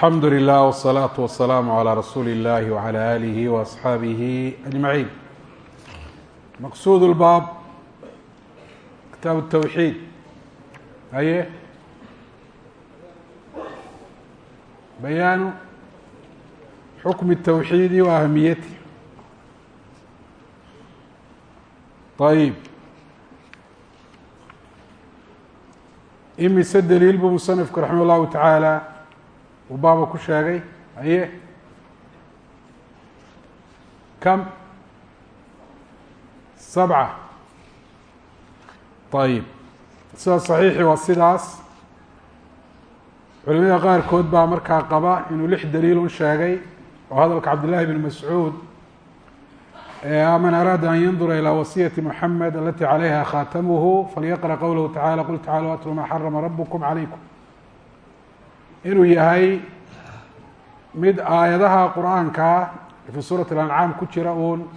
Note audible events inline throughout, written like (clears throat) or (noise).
alxamdu lilah wsalaatu wasalaamu calaa rasuuli illahi wacala aalihi waasxaabihi ajmaciin maqsuud lbaab kitaabu tawxiid haye bayaanu xukmi tawxiidi wa ahamiyati ayib imise daliil buu musanifku raximah llahu tacaala uu baaba ku sheegay haye kam? Sabca. Ayib sidaas saxiixi waa sidaas. Culimada qaarkood baa markaa qaba inuu lix daliil un sheegay oo hadalka cabdillahi bn mascuud man araada an yandura ilى wasiyati mxamed alati calayha khatamuhu falyaqra qowlahu tacala qul tacaluu atlu ma xarama rabkm calaykum inuu yahay mid aayadaha qur'aankaa fi suurati اlancaam ku jira uun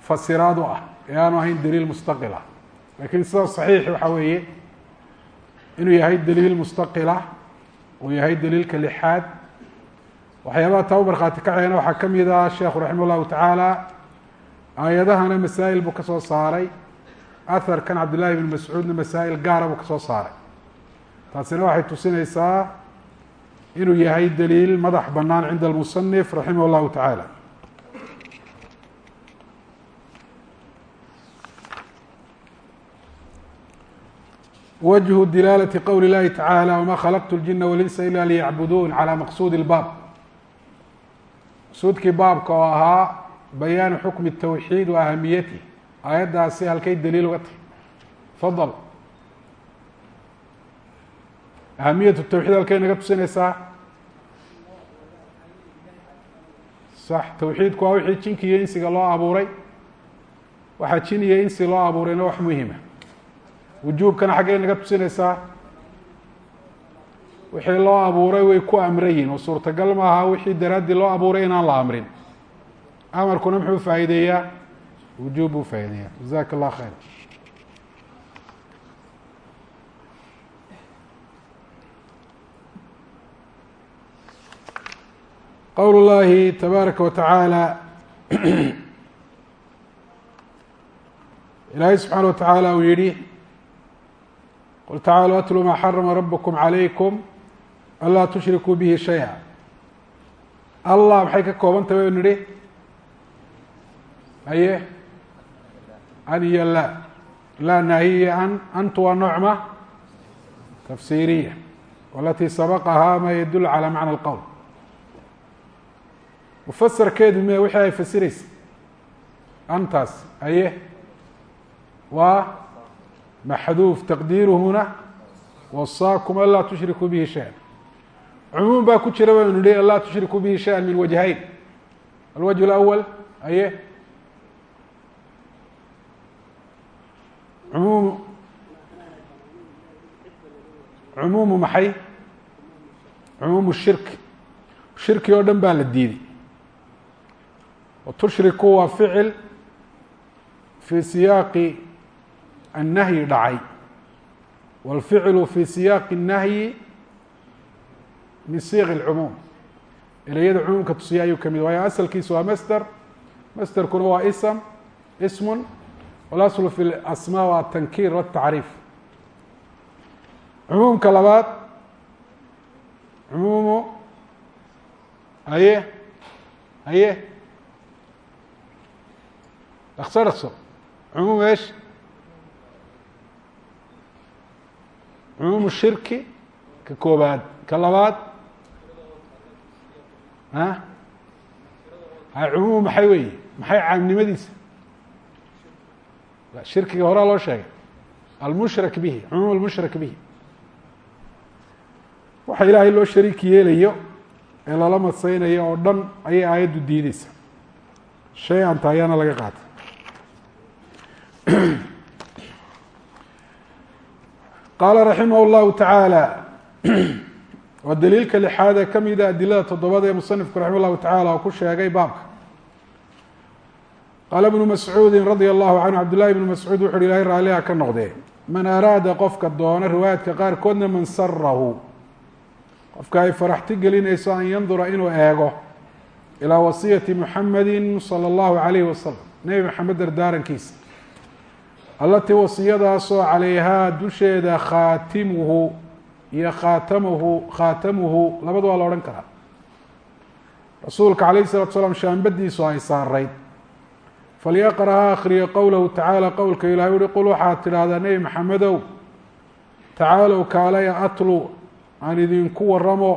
fasiraad u ah ee aanu ahayn daliil mustaqila. Lakin sida saxiix waxa weeye inuu yahay daliil mustaqila uu yahay daliilka lixaad waxyaabaha taa u markhaati kacayana waxaa ka mid ah sheekhu raximah llahu tacaala aayadahana masaa'il buu ka soo saaray. Aharkan cabdillahi bn mascuudna masaa'il gaara buu ka soo saaray taasina waxay tusinaysaa inuu yahay daliil madax bannaan cinda almusanif raximah llahu tacaala wجه dilaalة qowli اllahi tacaalى wma khalaqtu اljina walinsa ila liyacbuduun calى maqsuudi اlbaab maqsuudkii baabka oo ahaa bayaanu xukmi الtawxiid wa ahamiyatih aayaddaasi halkay daliil uga tahy fadl ahamiyat tawxiid halkay naga tusinaysaa? Sax tawxiidku waa wixii jinki iyo insiga loo abuuray. Waxaa jin iyo insi loo abuurayna wax muhima wujuubkana xaggay naga tusinaysaa. Wixii loo abuuray way ku amrayiin oo suurtagal maaha wixii daraaddii loo abuuray inaan la amrin. Amarkuna muxuu faa'iideeyaa? Wujuub buu faa'ideeyaa jazaka allah khayr qowlu اllahi tabaaraka wa tacaala. Ilaahay subxaana wa tacaala uu yihi qul tacaalu atlu maa xarama rabkum calaykum anlaa tushrikuu bihi shaya. Allah maxay ka koobantah baynu nidhi? Haye? An iyo la la naahiya an antu waa noocma tafsiiriya. Walatii sabaqahaa ma yadul calaa macna اlqowl mufasarkeedu me wixii ay fasiraysa? Antaas haye waa maxduuf taqdiiruhuna wasaakum an laa tushrikuu bihi shaya cumuum baa ku jira baynu nihi an laa tushrikuu bihi shaya min wajhayn. Alwajh اlأwl aye umuum cumuumu maxay? Cumuumu shirk. Shirki oo dhan baa la diiday tushriku waa ficil fi siyaaqi الnahyi dhacay wاlficlu fi siyaaqi الnahyi min siiq اlcumuum ereyada cumuumka tusiya ayuu kamid waayo asalkiisu waa masder masderkuna waa ism ism walaslu fi اlasmaa waa atankiir wالtacriif cumuumka labaad cumuumu haye haye dhakso dhakso cumuum esh cumuumu shirki ka koobaad ka labaad a hay cumuum maxay weeye maxay caamnimadiisa shirkiga horaa loo sheegay almushrak bihi cumuum almushrak bihi waxa ilaahay loo shariik yeelayo ee lala madseynayo oo dhan ayay aayaddu diideysa shay anta ayaana laga qaatay (coughs) qaala raximah اllahu tacaala (coughs) waa daliilka lixaad ee kamida adilada toddobada ee musanifku raximah llahu tacala oo ku sheegay baabka qaala bnu mascuudi radia allahu canhu cabdillahi bnu mascuud wuxu uhi ilahay raaliha ka noqdee man araada qofka doona riwaayaadka qaarkoodna man sarahu qofka ay faraxti gelinayso an yandura inuu eego ilaa wasiyati muxamedi salى اllahu alayhi wasalam nebi maxamed dardaarankiisa allatii wasiyadaasoo calayhaa dusheeda khaatimuhu iyo khaatamuhu khaatamuhu labada waa la odhan karaa. Rasuulka calayh salatu slaam shaambadiisu ay saarayd falyaqra ha akriyo qowlahu tacaala qowlka ilahay uhi qul waxaad tidhaahdaa nebi maxamedow tacaalow kaalaya atlu aan idinku waramo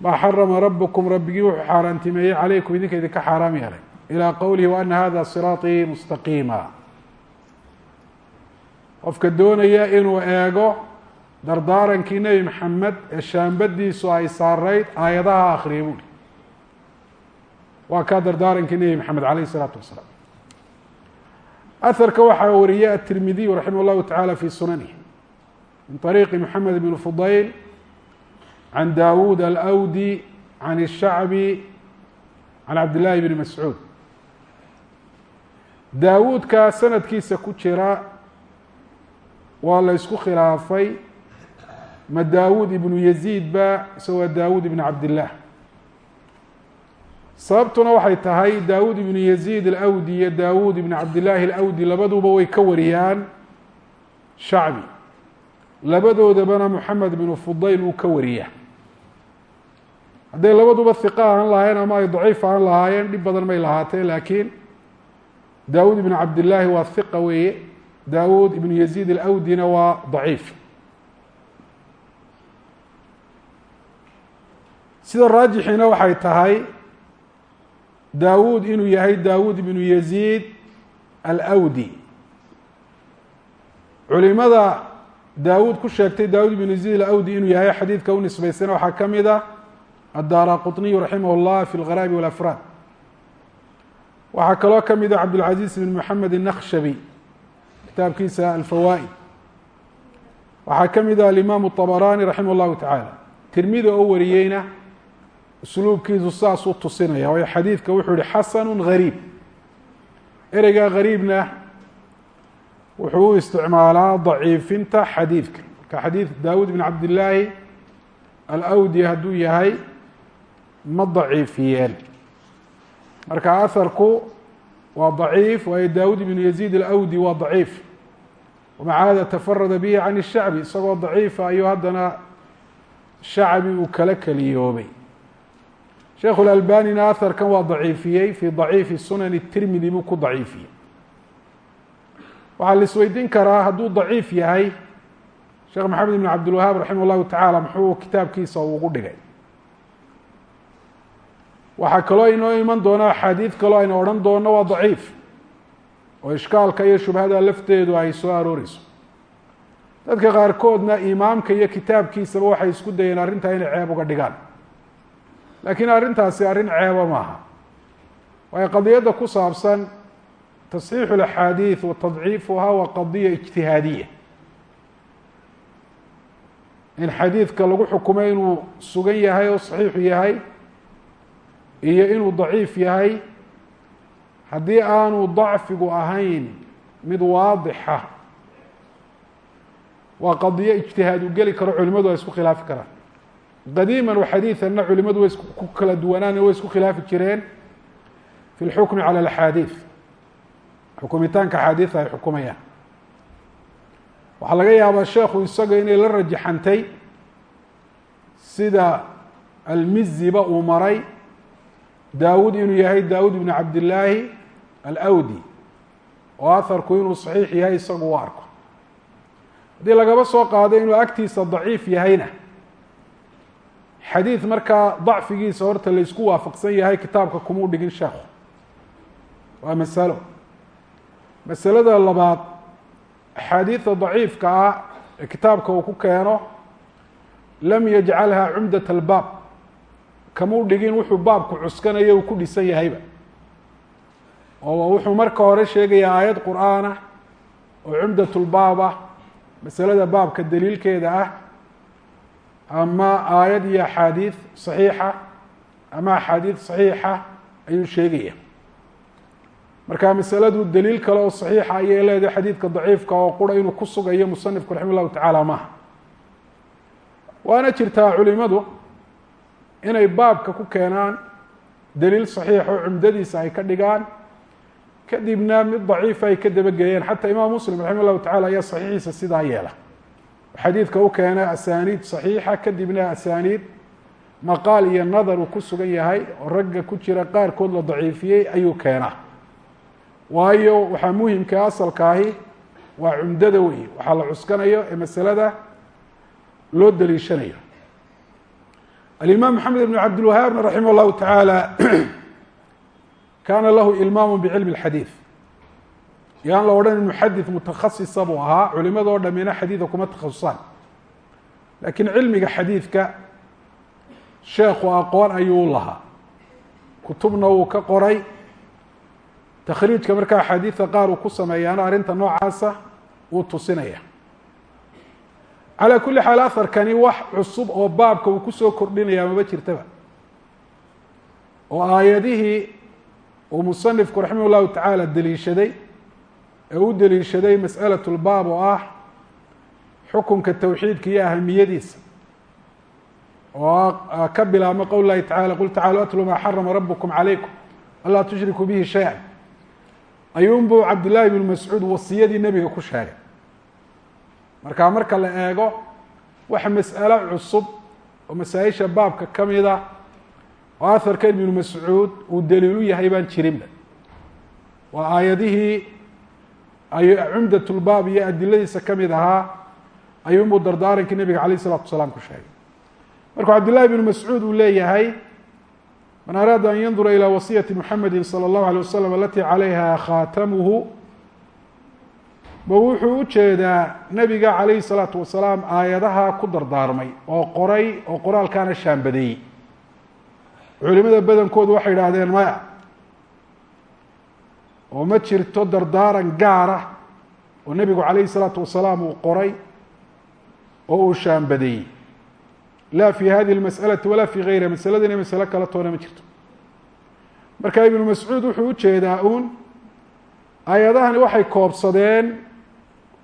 maa xarama rabbukum rabbigii wuxuu xaaraantimeeyey calaykum idinka idinka xaaraam yeelay. Ilaa qowlihi wa ana hada siraatii mustaqiima qofka doonaya inuu eego dardaarankii nebi maxamed ee shaambadiisu ay saarayd aayadaha akriya buuri waa kaa dardaarankii nebi maxamed calayh isalaatu wasalaam aharka waxaa wariyey atirmidiyu raximah llahu tacala fi sunanihi min طariiqi moxamed bn fudayl can dawuud alawdi can الshacbi can cabd llaahi bni mascuud daawuudka sanadkiisa ku jira waa la ysku khilaafay ma daawuud ibnu yaziid ba isagoo daawuud ibn cabdillah. Sababtuna waxay tahay daawuud ibnu yaziid alawdi iyo daawuud ibn cabdillaahi alawdi labaduba way ka wariyaan shacbi. Labadoodabana moxamed bnu fudayl uu ka wariya. Hadday labaduba hiqa ahaan lahaayeen ama ay daciif ahaan lahaayeen dhib badan may lahaateen laakiin daawuud ibnu cabdillaahi waa hiqa weeye daawuud ibnu yaziid alawdina waa daciif sida raajixiina waxay tahay daawuud inuu yahay daawuud ibnu yaziid alawdi culimada daawuud ku sheegtay daawuud ibnu yaziid alawdi inuu yahay xadiidka u nisbaysana waxaa ka mid a addaara quطniyu raximah اllah fi اlgaraabi walafraad waxaa kaloo ka mid a cabdاlcaziz bn moxamed الnakshabi kitaabkiisa alfawaa'id waxaa ka mid a alimaamu طabarani raximah اllahu tacaala tirmidi oo wariyeyna usluubkiisu saas u tusinaya. Waayo xadiidka wuxuu yihi xasanu gariib. Ereyga gariibna wuxuu u isticmaalaa daciifinta xadiidka. Marka xadiid daawuud bn cabdillaahi alawdi hadduu yahay ma daciifiyeen. Marka aharku waa daciif waayo daawuud ibnu yaziid alawdi waa daciif wamaca hada tafarada bihi can الshacbi isagoo daciifa ayuu haddana shacbi uu kala keliyoobay sheekhu lalbanina aharkan waa daciifiyey fi daciifi sunani tirmidi buu ku daciifiyey waxaa la isweydiin karaa hadduu daciif yahay sheekh maxamed ibn cabdilwahaab raximah llahu tacaala muxuu kitaabkiisa ugu dhigay waxaa kaloo inoo iman doona axaadiid kaloo aynu odhan doono waa daciif oo ishkaalka iyo shubhada lafteedu ay soo arooreyso dadka qaarkoodna imaamka iyo kitaabkiisaba waxay isku dayeen arrintaa inay ceeb uga dhigaan. Laakiin arrintaasi arrin ceeba maaha. Waayo qadiyadda ku saabsan tasxiixu اlaxaadiid wa tadciifuha waa qadiya ijtihaadiya in xadiidka lagu xukumay inuu sugan yahay oo saxiixu yahay iyo inuu daciif yahay haddii aanu dacfigu ahayn mid waadixa waa qadiyo ijtihaad u geli karo culimadu ay isku khilaafi karaan qadiima waxadiiثana culimadu way ku kala duwanaan way isku khilaafi jireen fi اlxukmi calى اlaxaadiiث xukumitaanka axaadiida ay xukumayaan waxaa laga yaabaa sheekhu isaga inay la rajaxantay sida almiziba uu maray daawud inuu yahay daawud ibn cabdillaahi alawdi oo aharku inuu saxiix yahay isagu u arko. Haddii lagaba soo qaado inuu agtiisa daciif yahayna xadiid markaa dacfigiisa horta la isku waafaqsan yahay kitaabka kumuu dhigin sheekhu waa masalo. Masalada labaad axaadiida daciifka ah ee kitaabka uu ku keeno lam yajcalha cumdat albaab. Kamuu dhigin wuxuu baabku cuskanayo uu ku dhisan yahayba oo wuxuu marka hore sheegayaa aayad qur'aanah oo cumdat lbaab ah masalada baabka daliilkeeda ah ama aayad iyo axaadiid saxiixa ama axaadiid saxiixa ayuu sheegaya. Marka masaladu daliil kale oo saxiixa ayay leedahay xadiidka daciifka oo qura inuu ku sugayo musanifku raxima llahu tacaala maaha. Waana jirtaa culimadu inay baabka ku keenaan daliil saxiix oo cumdadiisa ay ka dhigaan kadibna mid daciifa ay ka dabageeyeen. Xataa imaam muslim raximah llahu tacala ayaa saxiixiisa sidaa yeela. Xadiidka u keena asaaniid saxiixa kadibna asaaniid maqaal iyo nadar uu ku sugan yahay oo ragga ku jira qaarkood la daciifiyey ayuu keenaa. Waayo waxaa muhimka asalkaahi waa cumdada wey waxaa la cuskanayo ee masalada loo daliishanayo. Alimaam maxamed ibn cabdilwahaabna raximah llahu tacaala (clears throat) kaana lahu ilmaamu bicilmi اlxadiid yaan la odhan muxadid mutakhasisa buu ahaa culimadoo dhamina xadiida kuma takhasusaan. Laakiin cilmiga xadiidka sheekhu aqoon ayuu lahaa. Kutubna wuu ka qoray. Takhriijka markaa axaadiidka qaar uu ku sameeyaana arrinta noocaasa wuu tusinaya. Calaa kulli xaal aharkani wax cusub oo baabka uu ku soo kordhinaya maba jirtaba. Oo aayadihii uu musanifku raximah llahu tacaala deliishaday ee u deliishaday masأalaة اlbaab oo ah xukunka towxiidka iyo ahamiyadiisa oo ka bilaabma qowl lahi tacala qul tacaalu atlu maa xarama rabkm calaykum anlaa tushrikuu bihi shayئa ayuunbuu cabdillaahi bn mascuud wasiyadii nebiga ku sheegay marka marka la eego waxa mas'alo cusub oo masaa-isha baabka ka mida oo aharka ibnu mascuud uu daliilu yahay baan jirinba waa aayadihii ay cumdat lbaab iyo adiladiisa ka mid ahaa ayuunbuu dardaarankii nebiga alayh isalatu wasalaam ku sheegay markuu cabdillahi bnu mascuud uu leeyahay man araada an yandura ilى wasiyati muxamedi salى اllahu alيه wasalam alati calayha khaatamuhu ma wuxuu u jeedaa nebiga calayhi salaatu wasalaam aayadaha ku dardaarmay oo qoray oo qoraalkaana shaambadeeyey culimada badankoodu waxay idhaahdeen maya oo ma jirto dardaaran gaara oo nebigu calayhi salaatu wasalaam uu qoray oo uu shaambadeeyey la fi hadihi اlmas'alati walaa fi gayriha masaladani masalo kale toona ma jirto. Marka ibnu mascuud wuxuu u jeedaa uun aayadahani waxay koobsadeen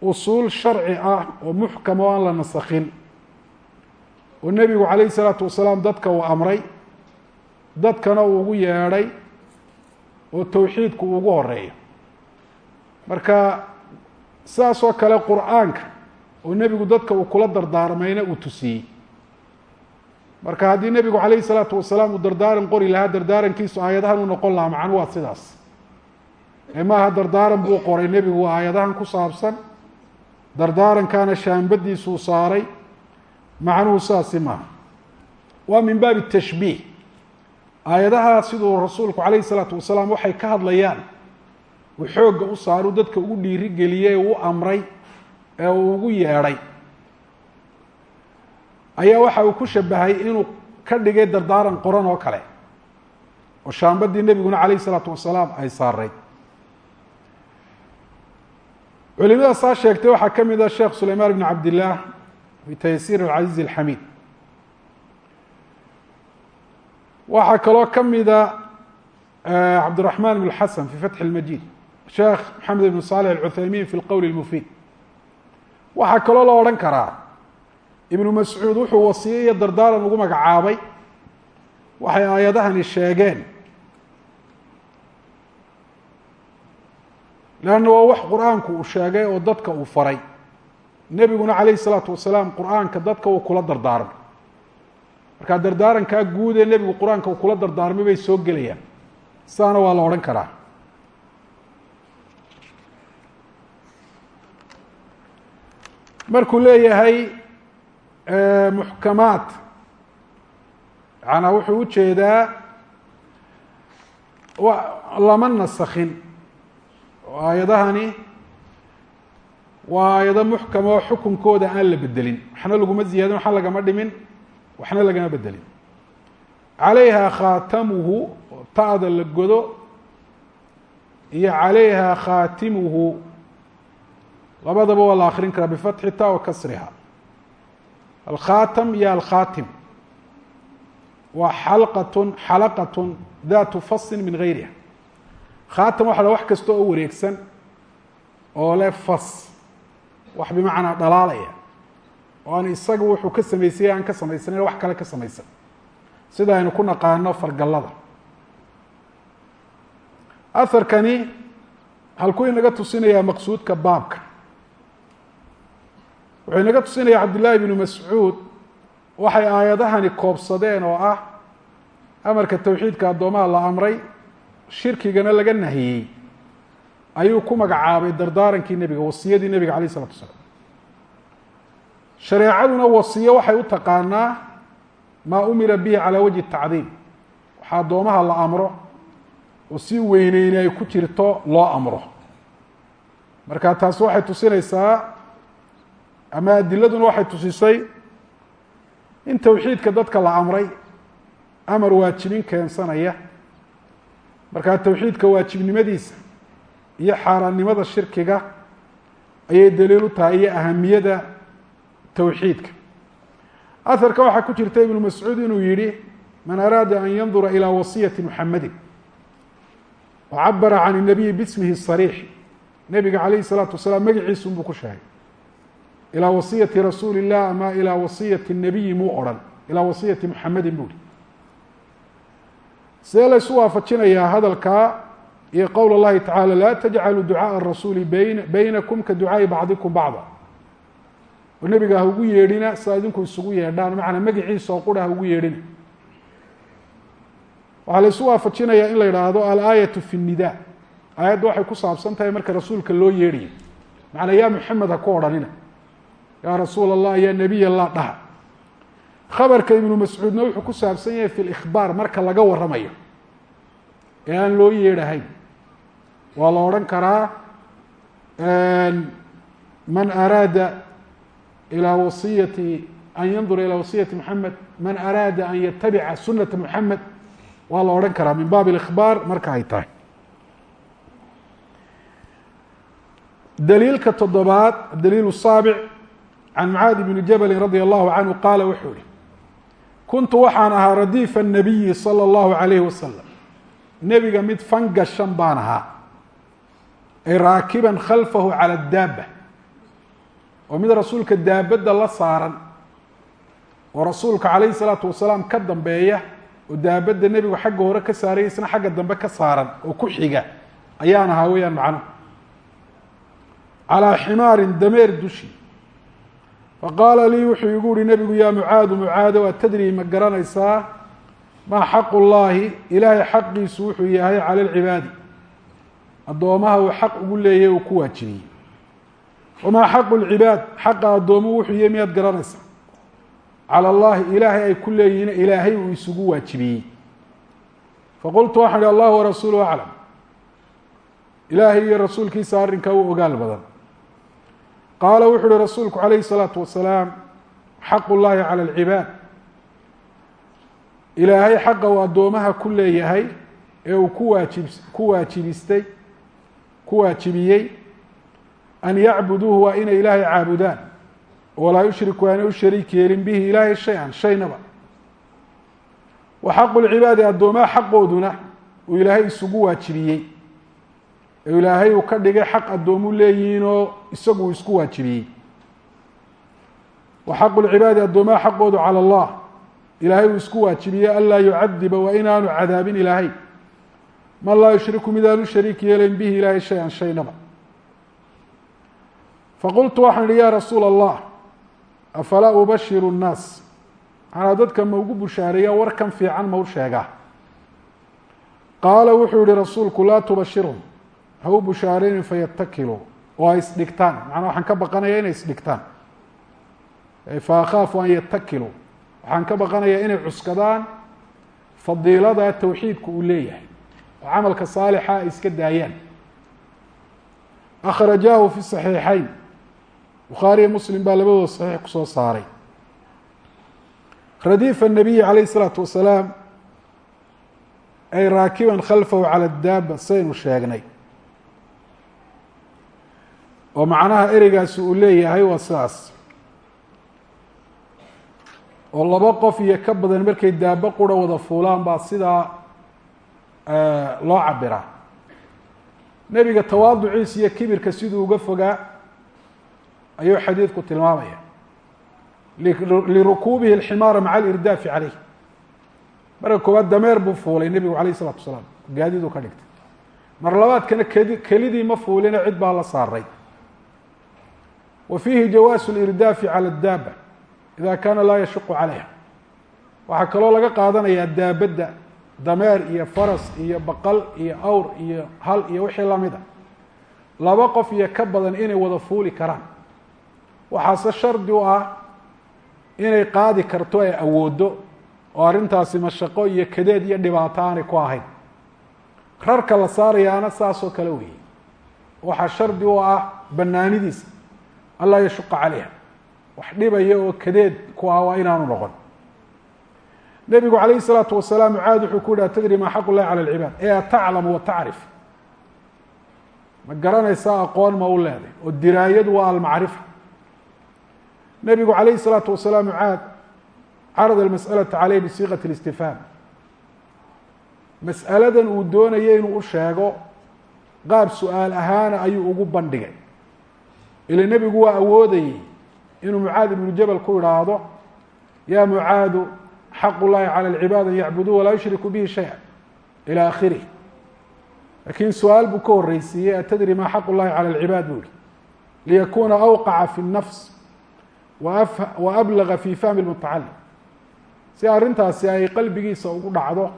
usuul sharci ah oo muxkam oo aan la nasakhin. Oo nebigu calayhi salaatu wasalaam dadka uu amray dadkana uu ugu yeedhay oo towxiidku ugu horeeyo marka sidaas oo kale qur'aanka oo nebigu dadka uu kula dardaarmayna uu tusiyey. Marka haddii nebigu calayhi salaatu wasalaam uu dardaaran qori lahaa dardaarankiisu aayadahan u noqon lahaa macnu waa sidaas. Ee maaha dardaaran buu qoray nebigu waa aayadahan ku saabsan. Dardaarankaana shaambadiisuu saaray. Macnuhu saasi maaha. Waa min baabi tashbiih aayadaha siduu rasuulku calayhi salaatu wasalaam waxay ka hadlayaan uu xoogga u saaru dadka ugu dhiiri geliyey uu amray ee uu ugu yeedhay. Ayaa waxa uu ku shabahay inuu ka dhigay dardaaran qoran oo kale oo shaambadii nebiguna calayhi salaatu wasalaam ay saarayd culimada saa sheegtay waxaa ka mid a sheekh sulaymaan ibn cabdillaah fi taysiir alcaziiz alxamiid waxaa kaloo ka mida cabdiraxmaan ibn xasan fi fatxi اlmajid sheekh maxamed ibn salix alcuthaymin fi lqowl اlmufiid waxaa kaloo la odhan karaa ibnu mascuud wuxuu wasiye iyo dardaaran ugu magacaabay waxay aayadahani sheegeen. Leanna waa wax qur'aanku uu sheegay oo dadka uu faray. Nebiguna calayhi salaatu wasalaam qur'aanka dadka uu kula dardaarmay markaa dardaarankaa guud ee nebigu qur'aanka uu kula dardaarmay bay soo gelayaan. Sidaana waa la odhan karaa. Markuu leeyahay muxkamaat yacanaa wuxuu u jeedaa lama nasakhin. Oo aayadahani waa aayado muxkam oo xukunkooda aan la bedelin. Waxna laguma ziyaadin waxna lagama dhimin waxna lagama bedelin. Calayha khaatamuhu ta'da la godo iyo calayha khaatimuhu labadaba waa la akrin karaa bifatxi ta wa kasriha. Alkhaatam iyo alkhaatim. Waa xalqatun xalaqatun datu fasin min gayriha khaatam waxa wax kasta oo wareegsan oo le fas wax bimacnaa dhalaalaya oo aan isaga wuxuu ka samaysay aan ka samaysanin wax kale ka samaysan. Sida aynu ku naqaano fargallada. Aharkani halkuu inaga tusinayaa maqsuudka baabka. Wuxuu inaga tusinaya cabdillaahi bnu mascuud waxay aayadahani koobsadeen oo ah amarka towxiidka addoomaha la amray shirkigana laga nahiyey. Ayuu ku magacaabay dardaarankii nebiga wasiyadii nebiga calayh isalatu wasalaam shareecaduna wasiyo waxay u taqaanaa maa umira bihi calaa wajhi tacdiim. Waxaa addoomaha la amro oo si weyneyni ay ku jirto loo amro. Marka taasi waxay tusinaysaa ama adiladuna waxay tusisay in towxiidka dadka la amray amar waajibin keensanaya. Markaa towxiidka waajibnimadiisa iyo xaaraannimada shirkiga ayay daliil u tahay iyo ahamiyada towxiidka aharka waxaa ku jirta ibnu mascuud inuu yihi man araada an yandura ilى wasiyati muxamadi wacabara can الnabiyi bismihi sariix nebiga calayh الsalaatu wasalaam magaciisa unbuu ku sheegay ilaa wasiyati rasuuli الlah ama ilaa wasiyati الnabiyi muu odhan ilaa wasiyati muxamedin buu hi see laysu waafajinayaa hadalkaa iyo qowl اllahi tacaalى laa tajcaluu ducaaء الrasuuli byn baynakum ka ducaaءi bacdikum bacda oo nebiga ha ugu yeedhina sidaa idinku isugu yeedhaan macanaa magiciisa oo qura ha ugu yeedhina. Waxaa la isu waafajinayaa in la idhaahdo alaayatu fi nida. Aayaddu waxay ku saabsan tahay marka rasuulka loo yeedhayo macnaa yaa muxamed ha ku odhanina. Yaa rasuul allah yaa nebiy allah dhaha. Khabarka ibnu mascuudna wuxuu ku saabsan yahay fi likhbaar marka laga warramayo. Ee aan loo yeedhahayn waa la odhan karaa man araada ilى wasiyati an yandura ilى wasiyati mxamed man araada an yatabica sunata mxamed waa la odhan karaa min baab اlإkhbaar marka ay tahay daliilka toddobaad daliil الsaabic can mucaadi bni jabali radi allahu canhu qaala wuxuu yihi kuntu waxaan ahaa radiifa الnabiyi salى اllahu عalayh wasalam nebiga mid fangashan baan ahaa ay raakiban khalfahu calى daaba oo mid rasuulka daabadda la saaran oo rasuulka calayhi salaatu wasalaam ka dambeeya oo daabadda nebigu xagga hore ka saaray isna xagga dambe ka saaran oo ku xiga ayaan ahaa weeyaan macnuhu calaa ximaarin dameer dushi. Fa qaala lii wuxuu igu uhi nebigu yaa mucaadu mucaada waa atadrii ma garanaysaa? Maa xaqu llaahi ilaahay xaqiisu wuxuu yahay cala alcibaadi addoomaha uu xaq ugu leeyahy uu ku waajibiyey wamaa xaqu lcibaad xaqa addoomo wuxuu yah miyaad garanaysa cala allahi ilaahay ay ku leeyihiin ilaahay uu isugu waajibiyey faqultu waxaan ihi allah warasuuluhu aclam ilaahay iyo rasuulkiisa arrinkaa u ogaal badan qaala wuxuu uhi rasuulku calayhi الsalaatu wasalaam xaqu llahi cala alcibaad ilaahay xaqa uu addoomaha ku leeyahay ee uu ku waajib ku waajibistay ku waajibiyey an yacbuduuhu waa inay ilaahay caabudaan. Walaa yushriku aanay u shariik yeelin bihi ilaahay shay-an shaynaba. Wa xaqu lcibaadi addoomaha xaqooduna uu ilaahay isugu waajibiyey. Ee ilaahay uu ka dhigay xaq addoomu leeyihiinoo isagu isku waajibiyey. Wa xaqu lcibaadi addoomaha xaqoodu cala allah. Ilaahay uu isku waajibiyey anlaa yucadiba waa inaanu cadaabin ilaahay. Man laa yushriku midaanu shariik yeelayn bihi ilaahay shay-an shaynaba faqultu waxaan ihi ya rasuula allah afalaa ubashiru nnaas maxanaa dadka ma ugu bushaareeya warkan fiican ma u sheegaa qaala wuxuu yihi rasuulku laa tubashirhum ha u bushaareynin fayatakiluu oo ay isdhigtaan macnaa waxaan ka baqanaya inay isdhigtaan fa akhaafu an yatakiluu waxaan ka baqanayaa inay cuskadaan fadiilada towxiidku uu leeyahay oo camalka saalixa iska daayaan akhrajaahu fi bukhaariyo muslim baa labadooda saxiix kusoo saaray radiifa الnabiyi calayh الsalaatu wasalaam ay raakiban khalfahu calى daaba saynu sheegnay oo macnaha ereygaasi uu leeyahay waa sidaas oo laba qof iyo ka badan markay daabo qura wada fuulaan baa sidaa loo cabiraa nebiga tawaaduciisa iyo kibirka siduu uga fogaa ayuu xadiidku tilmaamaya lirukuubihi اlximaara maca alirdaafi caleyh marka koowaad dameer buu fuulay nebigu alayh الsalatu wasalaam gaadiiduu ka dhigtay mar labaadkana kedi kelidii ma fuulina cid baa la saaray wa fiihi jawaasu اlirdaafi calى اdaaba ida kaana laa yashuqu calayha waxaa kaloo laga qaadanayaa daabadda dameer iyo faras iyo baqal iyo awr iyo hal iyo wixii lamid a laba qof iyo ka badan inay wada fuuli karaan waxaase shardi u ah inay qaadi karto ay awooddo oo arrintaasi mashaqo iyo kadeed iyo dhibaato aanay ku ahayn rarka la saarayaana saasoo kale weeye. Waxaa shardi u ah banaanidiisa anlaa yashuqa calayha. Wax dhibaya oo kadeed ku ah waa inaanu noqon. Nebigu calayhi salaatu wasalaam mucaad wuxuu ku yihi atadri maa xaq ullahi cala alcibaad? Ee ataclamu wa tacrif. Ma garanaysaa aqoon ma u leeday oo diraayadu waa almacrifa nebigu calayhi salaatu wasalaam mucaad carada almas'alata caleyh bisiiqat اlistifhaam mas'aladan uu doonaya inuu u sheego qaab su-aal ahaana ayuu ugu bandhigay ila nebigu waa awoodayey inuu mucaad ibnu jabal ku idhaahdo ya mucaadu xaq llahi calى اlcibaad an yacbuduu walaa yushriku bihi shaya ilى akhirih lakiin su-aal buu ka horeysiiyey atadri ma xaq llahi calى اlcibaad buu yihi liyakuna awqaca fi الnafs wa ablaga fi fahmi اlmutacalim si arrintaasi ay qalbigiisa ugu dhacdo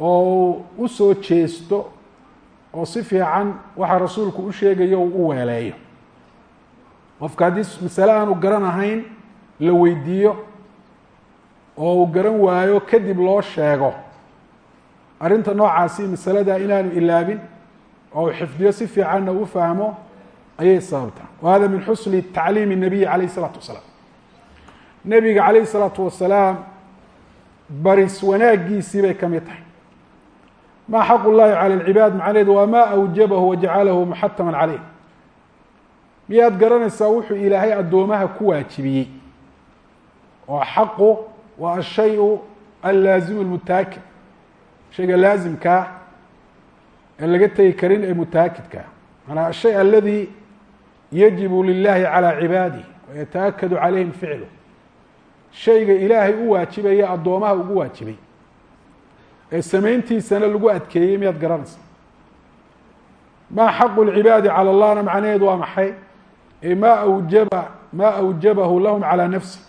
oo u soo jeesto oo si fiican waxa rasuulku u sheegayo uu u weeleeyo qofka haddii masale aanu garan ahayn la weydiiyo oo uu garan waayo kadib loo sheego. Arrinta noocaasi masalada inaanu ilaabin oo uu xifdiyo si fiicanna u fahmo ayay sababtaa wa hada min xusni tacliimi الnabiyi calayh الsalaatu wasalaam nebiga calayh الsalaatu wasalaam baris wanaagiisii bay ka mid tahay ma xaq llahi calى اlcibaad macnaheedu waa ma awjabahu wajacalahu muxatama caleyh miyaad garanaysaa wuxuu ilaahay addoomaha ku waajibiyey oo xaqu waa ashay allaazimu lmutaakid shayga laazimkaa ee laga tegi karin ee mutaakidkaa manaa ashay aladi yajibu lilahi calى cibaadih wayataakadu calayhim ficlu shayga ilaahay u waajibaya addoomaha ugu waajibay ee samayntiisana lagu adkeeyey miyaad garanaysaa ma xaqu lcibaadi calى allahna macnaheedu waa maxay ma awjaba ma awjabahu lahum calى nafsi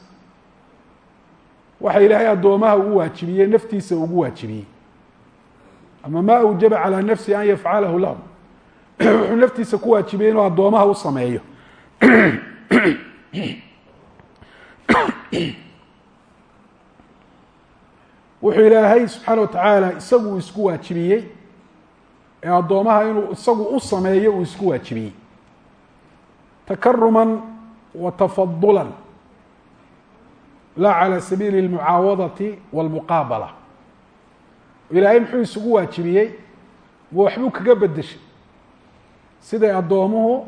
waxa ilaahay addoomaha ugu waajibiyey naftiisa ugu waajibiyey ama ma awjaba calى nafsi an yafcalahu lahum wuxuu (clears throat) naftiisa ku waajibiyey inuu addoomaha u sameeyo (clears throat) wuxuu ilaahay subxaana watacaala isagu uu isku waajibiyey ee addoomaha inuu isagu u sameeyo uu isku waajibiyey takaruma wa tafadula la calى sabiili اlmucaawadati wاlmuqaabala ilaahay muxuu isugu waajibiyey ma waxbuu kaga bedeshay siday addoomuhu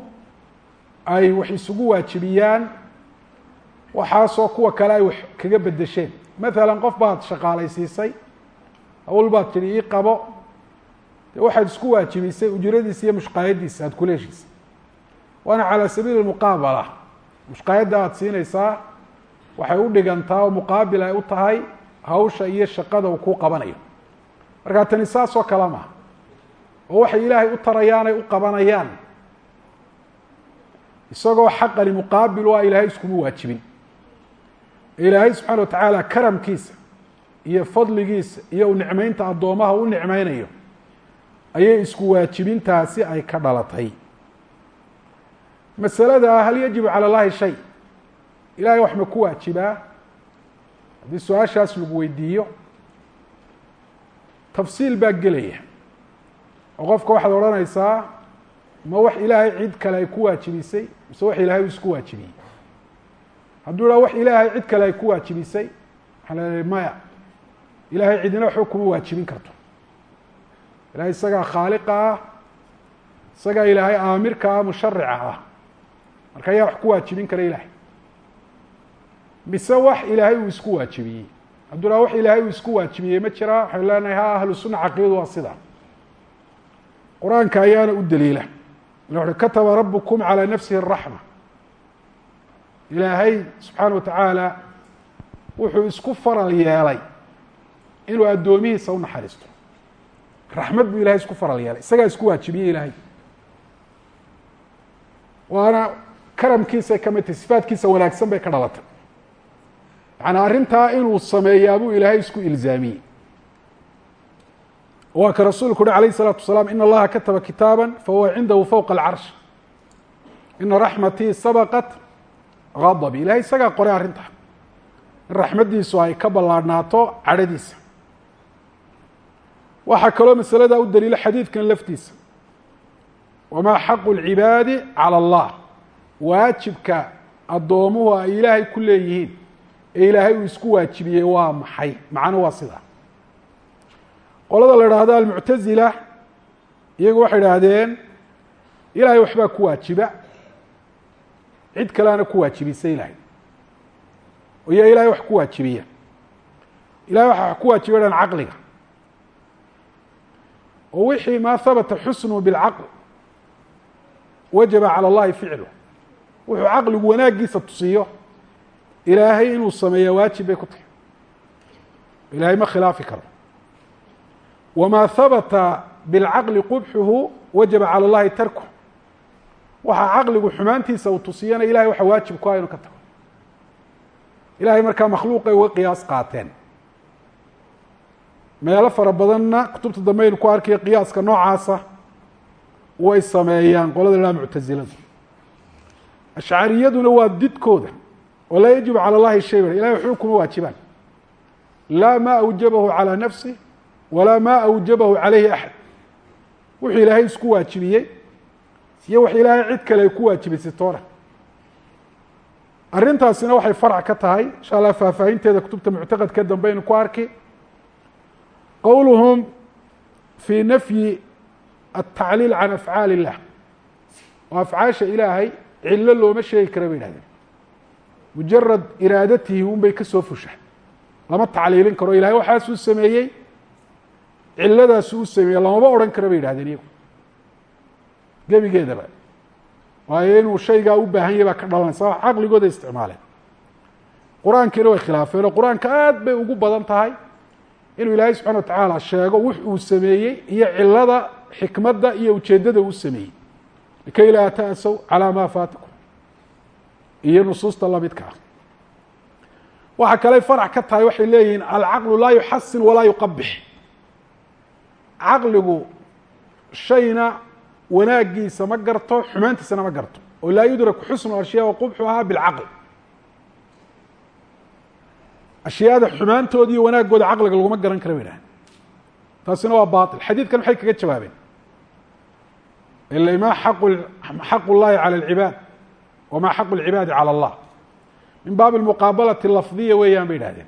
ay wax isugu waajibiyaan waxaasoo kuwa kale ay wax kaga bedesheen maala qof baad shaqaalaysiisay hawl baad tidhi ii qabo. De waxaad isku waajibisay ujradiisa iyo mushqaayadiisa aada kula heshiisay waana calى sabiili muqaabala mushqaayadda aada siinaysaa waxay u dhigantaa oo muqaabil ay u tahay hawsha iyo shaqada uu ku qabanayo. Markaa tani saas oo oo waxay ilaahay u tarayaan ay u qabanayaan. Isagoo xaqani muqaabil waa ilaahay iskuma waajibin. Ilaahay subxaana wa tacaala karamkiisa iyo fadligiisa iyo u nicmeynta addoomaha u nicmeynayo ayay isku waajibintaasi ay ka dhalatay. Masalada hal yajibu calى اllahi shay? Ilahay wax ma ku waajibaa? Haddii su'aashaas lagu weydiiyo tafsiil baa gelaya oo qofka waxaad odhanaysaa ma wax ilaahay cid kale ay ku waajibisay? Mise wax ilahay uu isku waajibiyey? Hadduu ha wax ilaahay cid kale ay ku waajibisay? Waxaa maya ilahay cidina waxba kuma waajibin karto. Ilahay isagaa khaaliqa ah isagaa ilaahay aamirka ah musharica ah. Marka ayaa wax ku waajibin kara ilahay mise wax ilaahay uu isku waajibiyey? Hadduu ha wax ilaahay uu isku waajibiyey ma jiraa waxaynu leenahay ha ahlu sunna caqidadu waa sida qur-aanka ayaana u daliila wuxuui kataba rabukum calى nafsihi الraxma ilaahay subxaana wa tacaala wuxuu isku faral yeelay inuu addoomihiisa u naxariisto raxmad buu ilahay isku faral yeelay isagaa isku waajibiyey ilaahay waana karamkiisay ka mid tahy sifaadkiisa wanaagsan bay ka dhalatay yaani arrintaa inuu sameeyaa buu ilaahay isku ilzaamiyey waa ka rasuulku uhi alayh الsalaatu wasalaam in allaha kataba kitaaba fahuwa cindahu fowqa alcarsh ina raxmatii sabaqat gadabi ilahay isagaa qoray arrinta in raxmaddiisu ay ka ballaadhnaato cadhadiisa waxaa kaloo masalada u daliilo xadiidkan laftiisa wamaa xaqu اlcibaadi calى اllah waajibka addoomuhu ay ilaahay ku leeyihiin ee ilaahay uu isku waajibiyey waa maxay macno waa sidaa qolada la idhaahdo almuctazila iyagu waxay idhaahdeen ilaahay waxbaa ku waajiba. Cid kaleana ku waajibisa ilaahay yaa ilahay wax ku waajibiya. Ilahay waxa wax ku waajiba dhan caqliga. Oo wixii maa habata xusnuhu bilcaql wajaba calى اllahi ficlu. Wuxuu caqligu wanaagiisa tusiyo ilaahay inuu sameeya waajib bay ku tahay. Ilahay ma khilaafi karo wma habata biاlcaqli qubxuhu wajaba calى اllahi tarku waxa caqligu xumaantiisa uu tusiyana ilahay waxa waajib ku ah inu ka tago ilahay markaa makhluuqay uga qiyaas qaateen meelo fara badanna kutubta dambe aynu ku arkaya qiyaaska noocaasa way sameeyaan qolada ilaa muctaziladu ashcariyaduna waa didkooda oo laa yajibu calى اllahi shay ilahay waxba kuma waajibaan laa ma awjabahu calى nafsih walaa ma awjabahu calayhi axad. Wuxuu ilaahay isku waajibiyey iyo wax ilaahay cid kale ay ku waajibisay toona arrintaasina waxay farc ka tahay insha allah faahfaahinteeda kutubta muctaqadka dambe aynu ku arki. Qowluhum fii nafyi altacliil can afcaal illah oo afcaasha ilaahay cillo looma sheegi kara bay yihahdeen mujarad iraadatihi un bay ka soo fusha lama tacliilin karo. Ilahay waxaasuu sameeyey ciladaasu u sameeye lamaba odhan karo bay yihahdeen iyagu. Gebigeedaba. Waayo inuu shaygaa u baahan yahy baa ka dhalanaysa caqligooda isticmaaleen. Qur'aankiina way khilaafeen oo qur'aanka aad bay ugu badan tahay inuu ilaahay subxana watacaala sheego wux uu sameeyey iyo cilada xikmadda iyo ujeeddada uu sameeyey. Likay laa ta'sow calaa maa faatikum iyo nusuusta lamidka ah. Waxa kaley farac ka tahay waxay leeyihiin alcaqlu laa yuxasin walaa yuqabix caqligu shayna wanaagiisa ma garto xumaantiisana ma garto oo laa yudraku xusnu ashyaa wa qubxuhaa bilcaql ashyaada xumaantooda iyo wanaagooda caqliga laguma garan kara bay dhahan taasina waa bail xadiidkan maxay kaga jawaabeen ila ma xaqu xaqu llahi calى اlcibaad wama xaqu اlcibaadi calى اllah min baabi muqaabalati lafdiya weeyaan bay idhahdeen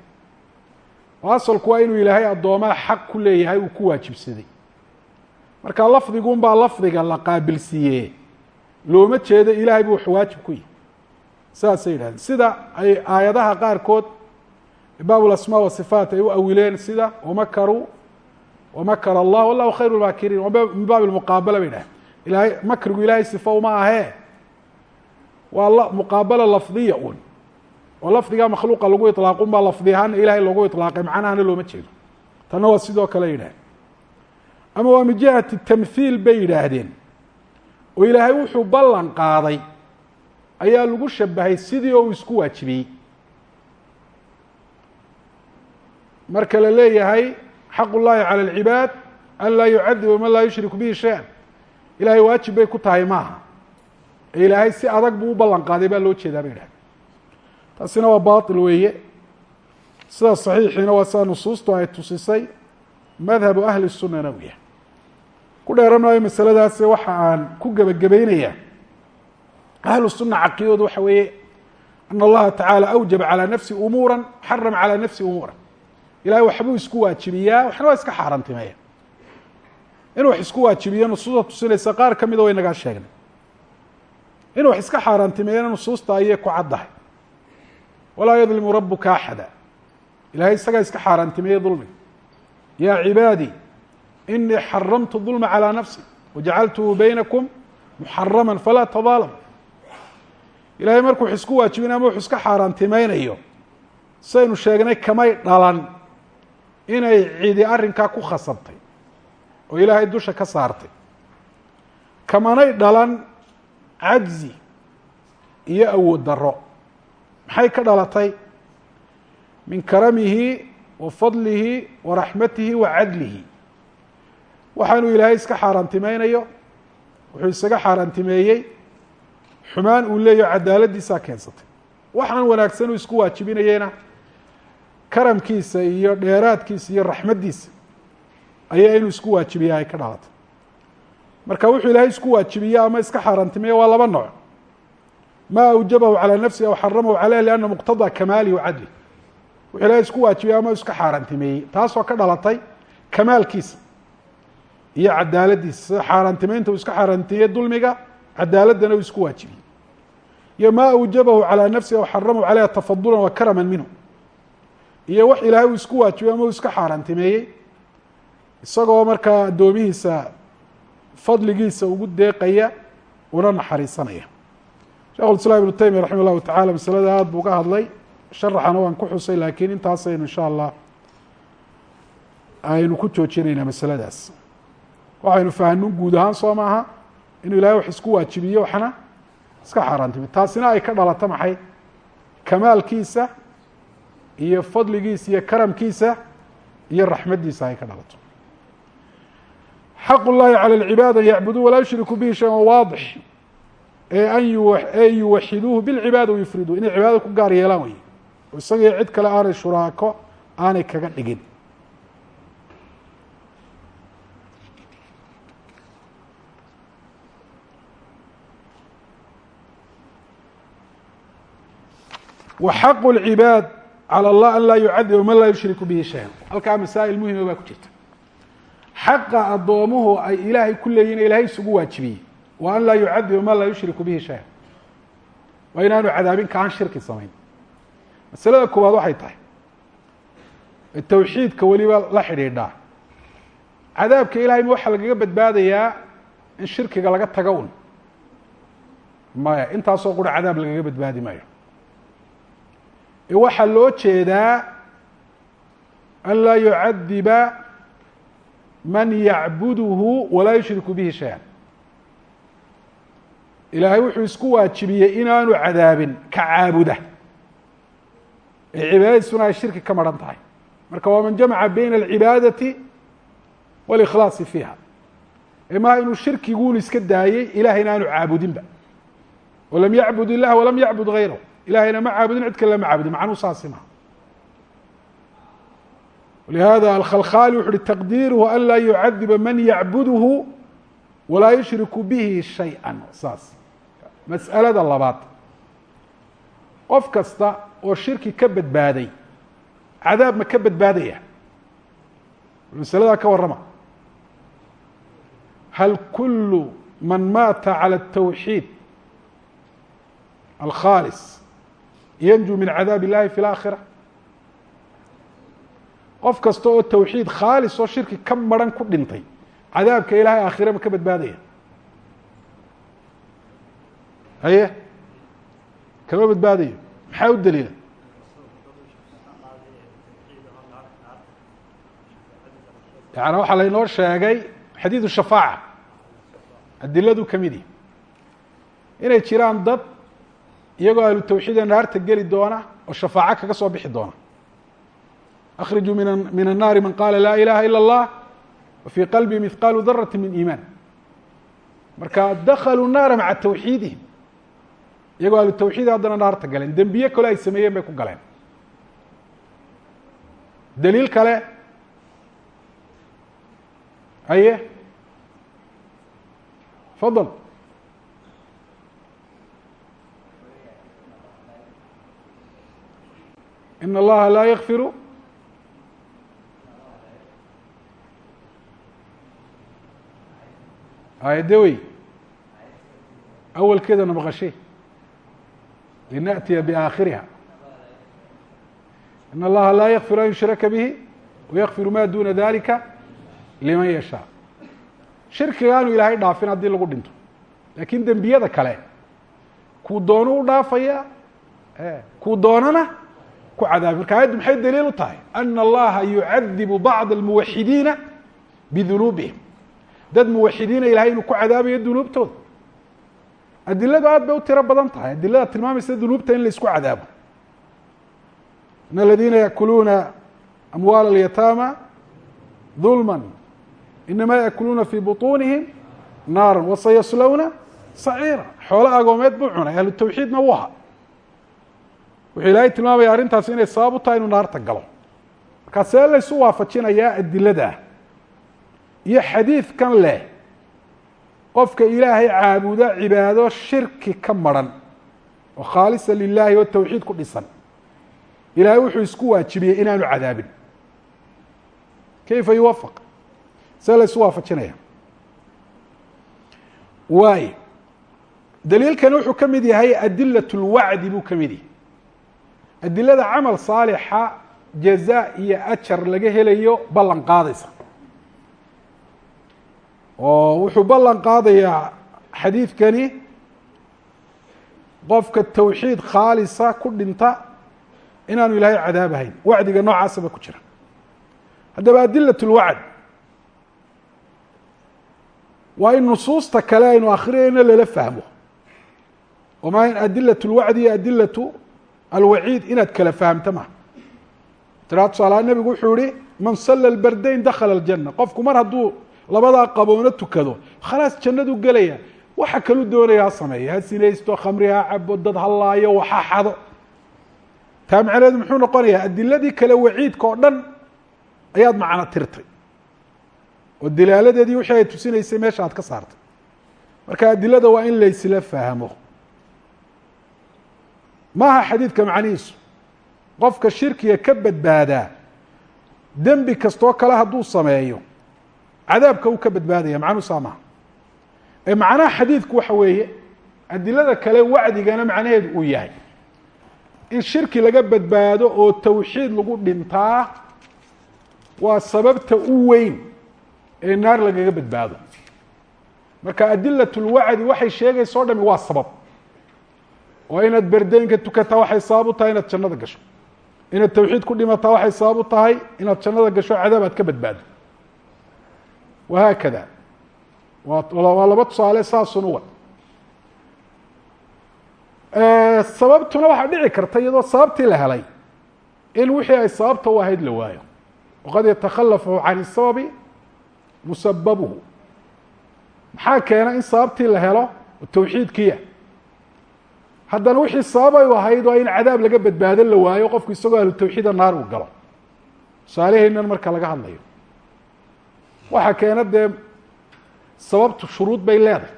oo asalku waa inuu ilaahay addoomaha xaq ku leeyahay uu ku waajibsaday. Marka lafdigun baa lafdiga la qaabilsiiye looma jeedo ilahay buu wax waajib ku yihi saasay yidhahdeen. Sida ay aayadaha qaarkood baab lasmaa wasifaat ay u awileen sida wamakaruu wamakar allah wallahu khayr maakiriin. Min baab muqaabala bay dhahdeen ilahay makrigu ilahay sifa uma ahee. Waa muqaabala lafdiya un oo lafdigaa makhluuqa lagu ilaaqun baa lafdi ahaana ilahay loogu ilaaqay macnahana looma jeedo. Tanna waa sidoo kale yidhahdeen ama waa min jihati tamhiil bay yidhaahdeen oo ilaahay wuxuu ballan qaaday ayaa lagu shabahay sidii oo uu isku waajibiyey. Marka la leeyahay xaq ullahi calى اlcibaad an laa yucadiba man laa yushriku bihi shay-an. Ilahay waajib bay ku tahay maaha. Ee ilaahay si adag buu u ballan qaaday baa loo jeedaa bay idhahdeen taasina waa baطil weeye sida صaxiixiina waa sida nusuustu ay tusisay madhabu ahli الsunana u yahay ku dheeran maayo masaladaasi waxa aan ku gebagabeynaya ahlu suna caqiidoodu waxa weeye an allaha tacaala awjaba calى nafsi umuura xarama calى nafsi umuura ilahay waxbuu isku waajibiyaa waxna waa iska xaaraantimeeya inuu wax isku waajibiyo nusuusta tusinaysa qaar ka mida way nagaa sheegnay inuu wax iska xaaraantimeeyana nusuusta ayay ku caddahay walaa yadlimu rabuka axada. Ilahay isagaa iska xaaraantimeeye dulmiga yaa cibaadii inii xaramtu dulma calىa nafsi wajacaltuhu baynakum muxarama falaa tadaalamu ilaahay markuu wax isku waajibin ama wuxuu iska xaaraantimaynayo saynu sheegnay kamay dhalan inay cidi arrinkaa ku khasabtay oo ilaahay dusha ka saartay. Kamanay dhalan cajzi iyo awood darro maxay ka dhalatay? Min karamihi wa fadlihi wa raxmatihi wa cadlihi. Waxaanuu ilaahay iska xaaraantimaynayo wuxuu isaga xaaraantimeeyey xumaan uu leeyaho cadaaladdiisaa keensatay. Waxaan wanaagsan uu isku waajibinayena karamkiisa iyo dheeraadkiisa iyo raxmaddiisa ayaa inuu isku waajibiya ay ka dhalatay. Marka wuxuu ilaahay isku waajibiye ama iska xaaraantimeeye waa laba nooc ma awjabahu calى nafsihi aw xaramahu caleyh lianna muqtadaa kamaalihi wa cadlih wuxuu ilaahay isku waajibiyey ama iska xaaraantimeeyey taasoo ka dhalatay kamaalkiisa iyo cadaaladdiisa sida xaaraantimeynta uu iska xaaraantimeeye dulmiga cadaaladdana uu isku waajibiyey. Iyo ma awjabahu calى nafsihi aw xaramahu caleyha tafadulan wa karama minhu. Iyo wax ilaahay uu isku waajibiyey ama uu iska xaaraantimeeyey isagoo markaa addoomihiisa fadligiisa ugu deeqaya una naxariisanaya shekh iسلام iبن تaymiya raximah الlahu taعala masalada aad buu uga hadlay sharaxana waan ku xusay lakiin intaasaynu insha allah aynu ku joojinaynaa masaladaas waxaynu fahanun guud ahaan soo maaha inuu ilahay wax isku waajibiyo waxna iska xaaraantimi taasina ay ka dhalato maxay kamaalkiisa iyo fadligiisa iyo karamkiisa iyo raxmaddiisa ay ka dhalato xaq الlahi calى الcibaad an yacbuduu walaa yushriku bihi shayئa waadix ee an e yuwaxiduuhu bilcibaada wayufriduu inay cibaadada ku gaar yeelaan wey oo isagii cid kale aanay shuraako aanay kaga dhigin wa xaqu اlcibaad calى اllah an laa yucadiba man laa yushriku bihi shaya halkaa masaa'il muhima baa ku jirta xaqa addoomuhu ay ilaahay ku leeyihin ilaahay isugu waajibiyey wa an laa yucadiba man laa yushriku bihi shaya waa inaanu cadaabin kaan shirki samayn. Masalada koowaad waxay tahay. Tawxiidka weliba la xidhiidhaa cadaabka ilahay ma waxaa lagaga badbaadayaa in shirkiga laga tago un maya intaasoo qura cadaab lagaga badbaadi maayo. Ee waxaa loo jeedaa an laa yucadiba man yacbuduhu walaa yushriku bihi shaya ilaahay wuxuu isku waajibiyey inaanu cadaabin ka caabuda. Ee cibaadadiisuna ay shirki ka maran tahay. Marka waa man jamaca bayna alcibaadati walikhlaasi fiiha. Ee maha inuu shirkiguun iska daayey ilahayna aanu caabudinba. Oo lam yacbud ilah walam yacbud gayrahu ilahayna ma caabudin cid kale lama caabudin. Macnuu saasi maha lihada alkhalkhali wuxu uhi taqdiiruhu an laa yucadiba man yacbuduhu walaa yushriku bihi shayئa saas mas'alada labaad qof kasta oo shirki ka badbaaday cadaab ma ka badbaadaya masaladaa ka warrama hal kulu man maata calى الtawxiid alkhaalis yanju min cadaab illahi fi اlaakhira qof kasta oo tawxiid khaalis oo shirki ka maran ku dhintay cadaabka ilahay aakhire ma ka badbaadaya haye kama badbaadayo maxaa u daliila yaعni waxaa laynoo sheegay xadiidu shafaaca adiladu kamidi inay jiraan dad iyagoo ahlu tawxiida naarta geli doona oo shafaaco kaga soo bixi doona akrijuu min min الnaari man qaala laa ilaha ilا اllah wa fii qalbii mihqaalu darati min iimaan marka dakaluu naara maca tawxiidihim iyagoo ahlu tawxiid haddana naarta galeen dembiye kale ay sameeyeen bay ku galeen daliil kale haye fadl in اllaha laa yakfiru ayade wey awalkeedana maqashay linأtiya baakhiriha in اllaha laa yakfir an yushraka bihi wayakfiru ma duna dalika liman yashaa shirkigaanu ilaahay dhaafin haddii lagu dhinto laakiin dembiyada kale kuu doono u dhaafaya kuu doonana ku cadaabay marka ayaddu maxay daliil u tahay ana allaha yucadibu bacd almuwaxidiina bidunuubihim dad muwaxidiina ilahay inuu ku cadaabayo dunuubtooda adiladu aad bay u tiro badan tahay. Adilada tilmaamaysa dunuubta in la isku cadaabo. In aladiina yakuluuna amwaal alyataama dulma inama yakuluuna fi buطunihim naara wasayaslawna saciira xoolo agoomeed buu cunay. Ahlu tawxiidna u aha wuxuu ilaahay tilmaamaya arrintaasi inay sabab u tahay inuu naarta galo. Markaa see laysu waafajinayaa adiladaa iyo xadiidkan leh qofka ilaahay caabuda cibaado shirki ka maran oo khaalisa lilaahi oo tawxiid ku dhisan. Ilaahay wuxuu isku waajibiyey inaanu cadaabin. Kayfa yuwafaq see laysu waafajinaya. Waay daliilkani wuxuu ka mid yahay adilaة اlwacdi buu ka mid yahay. Adilada camal saalixa jaza iyo ajar laga helayo ballan qaadaysa oo wuxuu ballan qaadayaa xadiidkani qofka tawxiid khaalisa ku dhinta inaanu ilaahay cadaabahayn wacdiga noocaasaba ku jira haddaba adilaة اlwacd waa in nusuusta kale aynu akrinayno lala fahmo omaa in adilaة اlwacdi iyo adilaة alwaciid inaad kala fahamta maha tiraa tusaalaha nebigu wuxuu yihi man sala lbardayn dakhala اljana qofku mar hadduu labadaa qaboono tukado. Khalaas jannadu gelaya waxa kalu doonaya ha sameeya ha sinaysto khamri ha cabo dad halaayo waxa xado. Taa macnaheedu muxuu noqonayaa adiladii kale waciidka oo dhan ayaad macno tirtay. Oo dilaaladeedii wixii ay tusinaysay meesha aad ka saartay. Marka adilada waa in laysla fahmo. Maaha xadiidka macnihiisu. Qofka shirkiga ka badbaadaa dembi kastoo kale hadduu sameeyo cadaabka uu ka badbaadaya macnuu saa maha. Ee macnaha xadiidku waxa weeye adilada kale wacdigana macnaheedu uu yahay. In shirki laga badbaado oo tawxiid lagu dhintaa waa sababta u weyn ee naar lagaga badbaado. Marka adilaة اlwacdi waxay sheegaysa o dhami waa sabab. Oo inaad berdeynka tukataa waxay sabab u tahay inaad jannada gasho. Inaad tawxiid ku dhimataa waxay sabab u tahay inaad jannada gasho cadaab aad ka badbaado wahaakada waa laba tusaale saasuna wa sababtuna waxaa dhici karta iyadoo sababtii la helay in wixii ay sababta u ahayd la waayo waqad yatakhalafu can sababi musababuhu maxaa keena in sababtii la helo tawxiidkiya haddana wixii sababay u ahayd waa in cadaab laga badbaado la waayo qofku isagoo ahlu tawxiida naar uu galo tusaaleheynan marka laga hadlayo waxaa keena dee sababtu shuruud bay leedahay.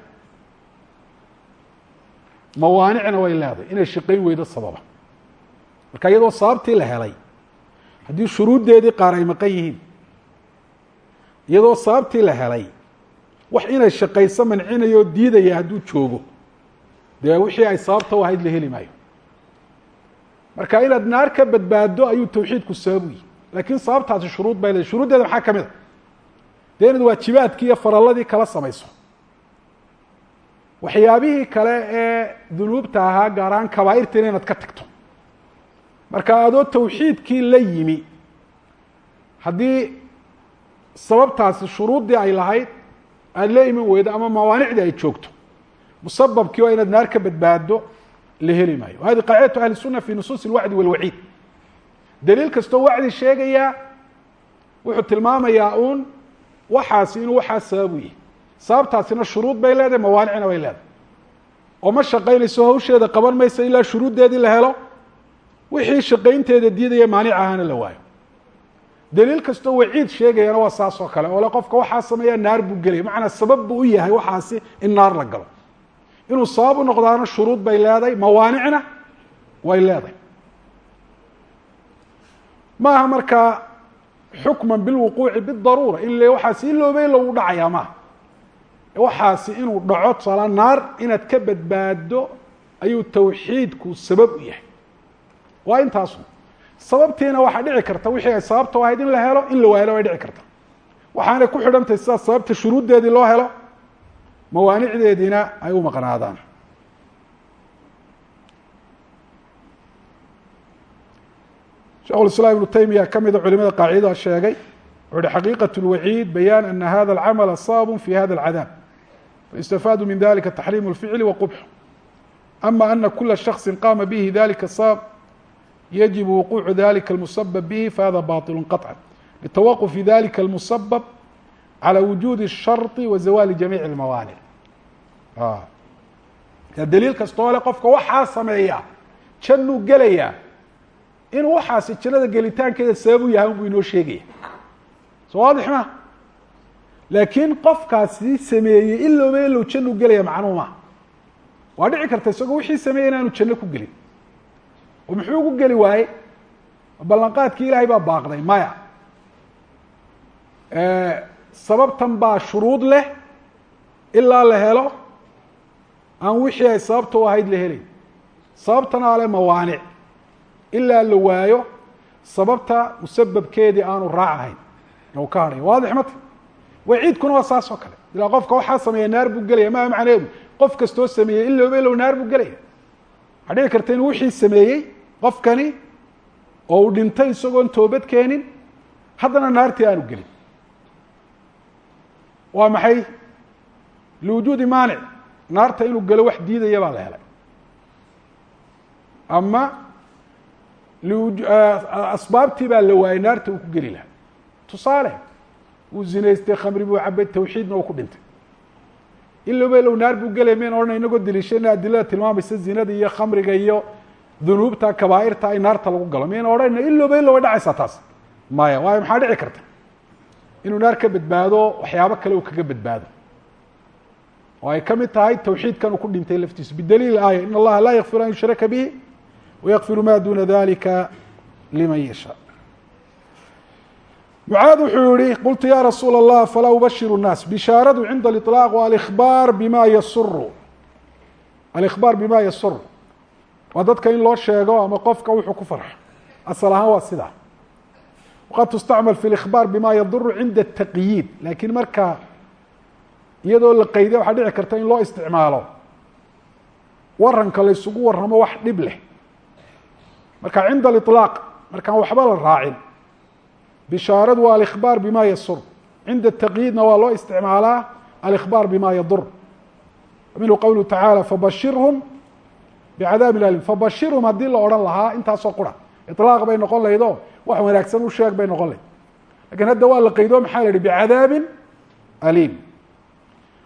Mawaanicna way leedahay. Inay shaqayn weydo sababa. Marka iyadoo sababtii la helay haddii shuruuddeedii qaar ay maqan yihiin. Iyadoo sababtii la helay wax inay shaqayso mancinayo o diidaya hadduu joogo. Dee wixii ay sababta u ahayd la heli maayo. Marka inaad naar ka badbaado ayuu tawxiidku sabab u yihi laakiin sababtaasi shuruud bay leedahay. Shuruuddeeda maxaa ka mid a dee inaad waajibaadkii iyo faralladii kala samayso waxyaabihii kale ee dunuubta ahaa gaar ahaan kabaa'irtiina inaad ka tagto marka adoo tawxiidkii la yimi haddii sababtaasi shuruuddii ay lahayd aada la iman weydo ama mawaanicdii ay joogto musababkii waa inaad naar ka badbaado la heli maayo hadi qaacidatu ahli الsuna fi nusuusi اlwacdi walwaciid daliil kastoo wacdi sheegaya wuxuu tilmaamayaa uun waxaasi inuu waxaa sababu yahay. Sababtaasina shuruud bay leedahay mawaanicna bay leedahay. Oo ma shaqaynayso hawsheeda qaban maysa ilaa shuruuddeedii la helo wixii shaqaynteeda diidaya maanic ahaana la waayo. Daliil kastoo waciid sheegayana waa saas oo kale oo le qofka waxaa sameeya naar buu gelaya macnaa sabab buu u yahay waxaasi in naar la galo. Inuu sabab u noqdaana shuruud bay leedahay mawaanicna way leedahay. Maaha markaa xukma bilwuquuci bidaruura in le waxaasi in loobay logu dhacayaa maaha waxaasi inuu dhaco tusaala naar inaad ka badbaado ayuu tawxiidku sabab u yahay. Waa intaasu sababtiina waxaa dhici karta wixii ay sababta u ahayd in la helo in la waaylo way dhici karta. Waxaanay ku xidhantahay sidaas sababta shuruuddeedii loo helo. Mawaanicdeediina ay u maqnaadaan shekh iسلام iبnu taymiya ka mida culimada qaacidada sheegay wuxu uhi xaqiiqaة الwaciid bayaan ana hada الcamla sabab fi hada الcadaab faيustafaadu min dalika تaxriim الficl وqubx ama ana kula شhaخصi qama bihi dalika sabab yجib wuquucu dalika الmusabب bihi fahada baطil qaطعا litawaqfi dalika الmusabب calى wujuudi الsharط wa zawali jamiiع الmawaanic daliil kastoo le qofka waxaa sameeya jannuu gelayaa inuu waxaasi jannada gelitaankeeda sabab u yahay unbuu inoo sheegaya. Soo waadix ma. Laakiin qofkaasi sameeyey ilowba ilow jannuu gelaya macnuu maha waa dhici karta isagoo wixii sameeyey inaanu janno ku gelin. Oo muxuu ugu geli waaye ballanqaadkii ilaahay baa baaqday maya. Sababtan baa shuruud leh. Ilaa la helo aan wixii ay sababta u ahayd la helay sababtana ale mawaanic ilaa la waayo sababta musababkeedii aanu raac ahayn. U ka hadhay. Waadix mata waciidkuna waa saas oo kale. Ilaa qofka waxaa sameeya naar buu gelaya maa macneedu qof kastoo sameeyey ilowba ilow naar buu gelaya waxaa dhici karta inuu wixii sameeyey qofkani oo uu dhintay isagoon toobad keenin haddana naartii aanu gelin. Waa maxay? Liwujuudi maanic. Naarta inuu gelo wax diidaya baa la helay. Ama asbaabtii baa la waayey naarta uu ku geli lahaa tusaale wuu zinaystay khamri buu cabay tawxiidna uu ku dhintay ilowba ilow naar buu gelaya mayn odhan inagoo deliishana adilada tilmaamaysa zinada iyo khamriga iyo dunuubta kabaairta in naarta lagu galo mayna odhanayna ilowba ilow way dhacaysaa taas maya waayo maxaa dhici karta inuu naar ka badbaado waxyaabo kale uu kaga badbaado oo ay ka mid tahay tawxiidkan uu ku dhintay laftiisu bidaliil aaya in allaha laa yakfiru an yushraka bihi wayakfiru ma duna dalika liman yashaa mucaad wuxuu yihi qultu ya rasuula الlah falaa ubashir الnaas bishaaradu cinda اliطlaaq wa alkhbaar bima yasuru alikhbaar bima yasur waa dadka in loo sheego ama qofka wuxuu ku farxo asal ahaan waa sidaa waqad tustacmal fi اlإkhbaar bima yaduru cinda الtaqyiid lakin marka iyadoo la qayday waxaa dhici karta in loo isticmaalo waranka la ysugu waramo wax dhib leh marka cinda aliطlaaq markaan waxba la raacin. Bishaaradu waa alikhbaar bima yasur. Cinda ataqyiidna waa loo isticmaalaa alikhbaar bima yadur. Minhu qowluhu tacaala fabashirhum bicadaabin alim fabashirhum haddii la odhan lahaa intaasoo qura. Iطlaaq bay noqon lahayd oo wax wanaagsan u sheeg bay noqon lahayd. Lakin hadda waa la qaydo maxaa la yihi bicadaabin aliim.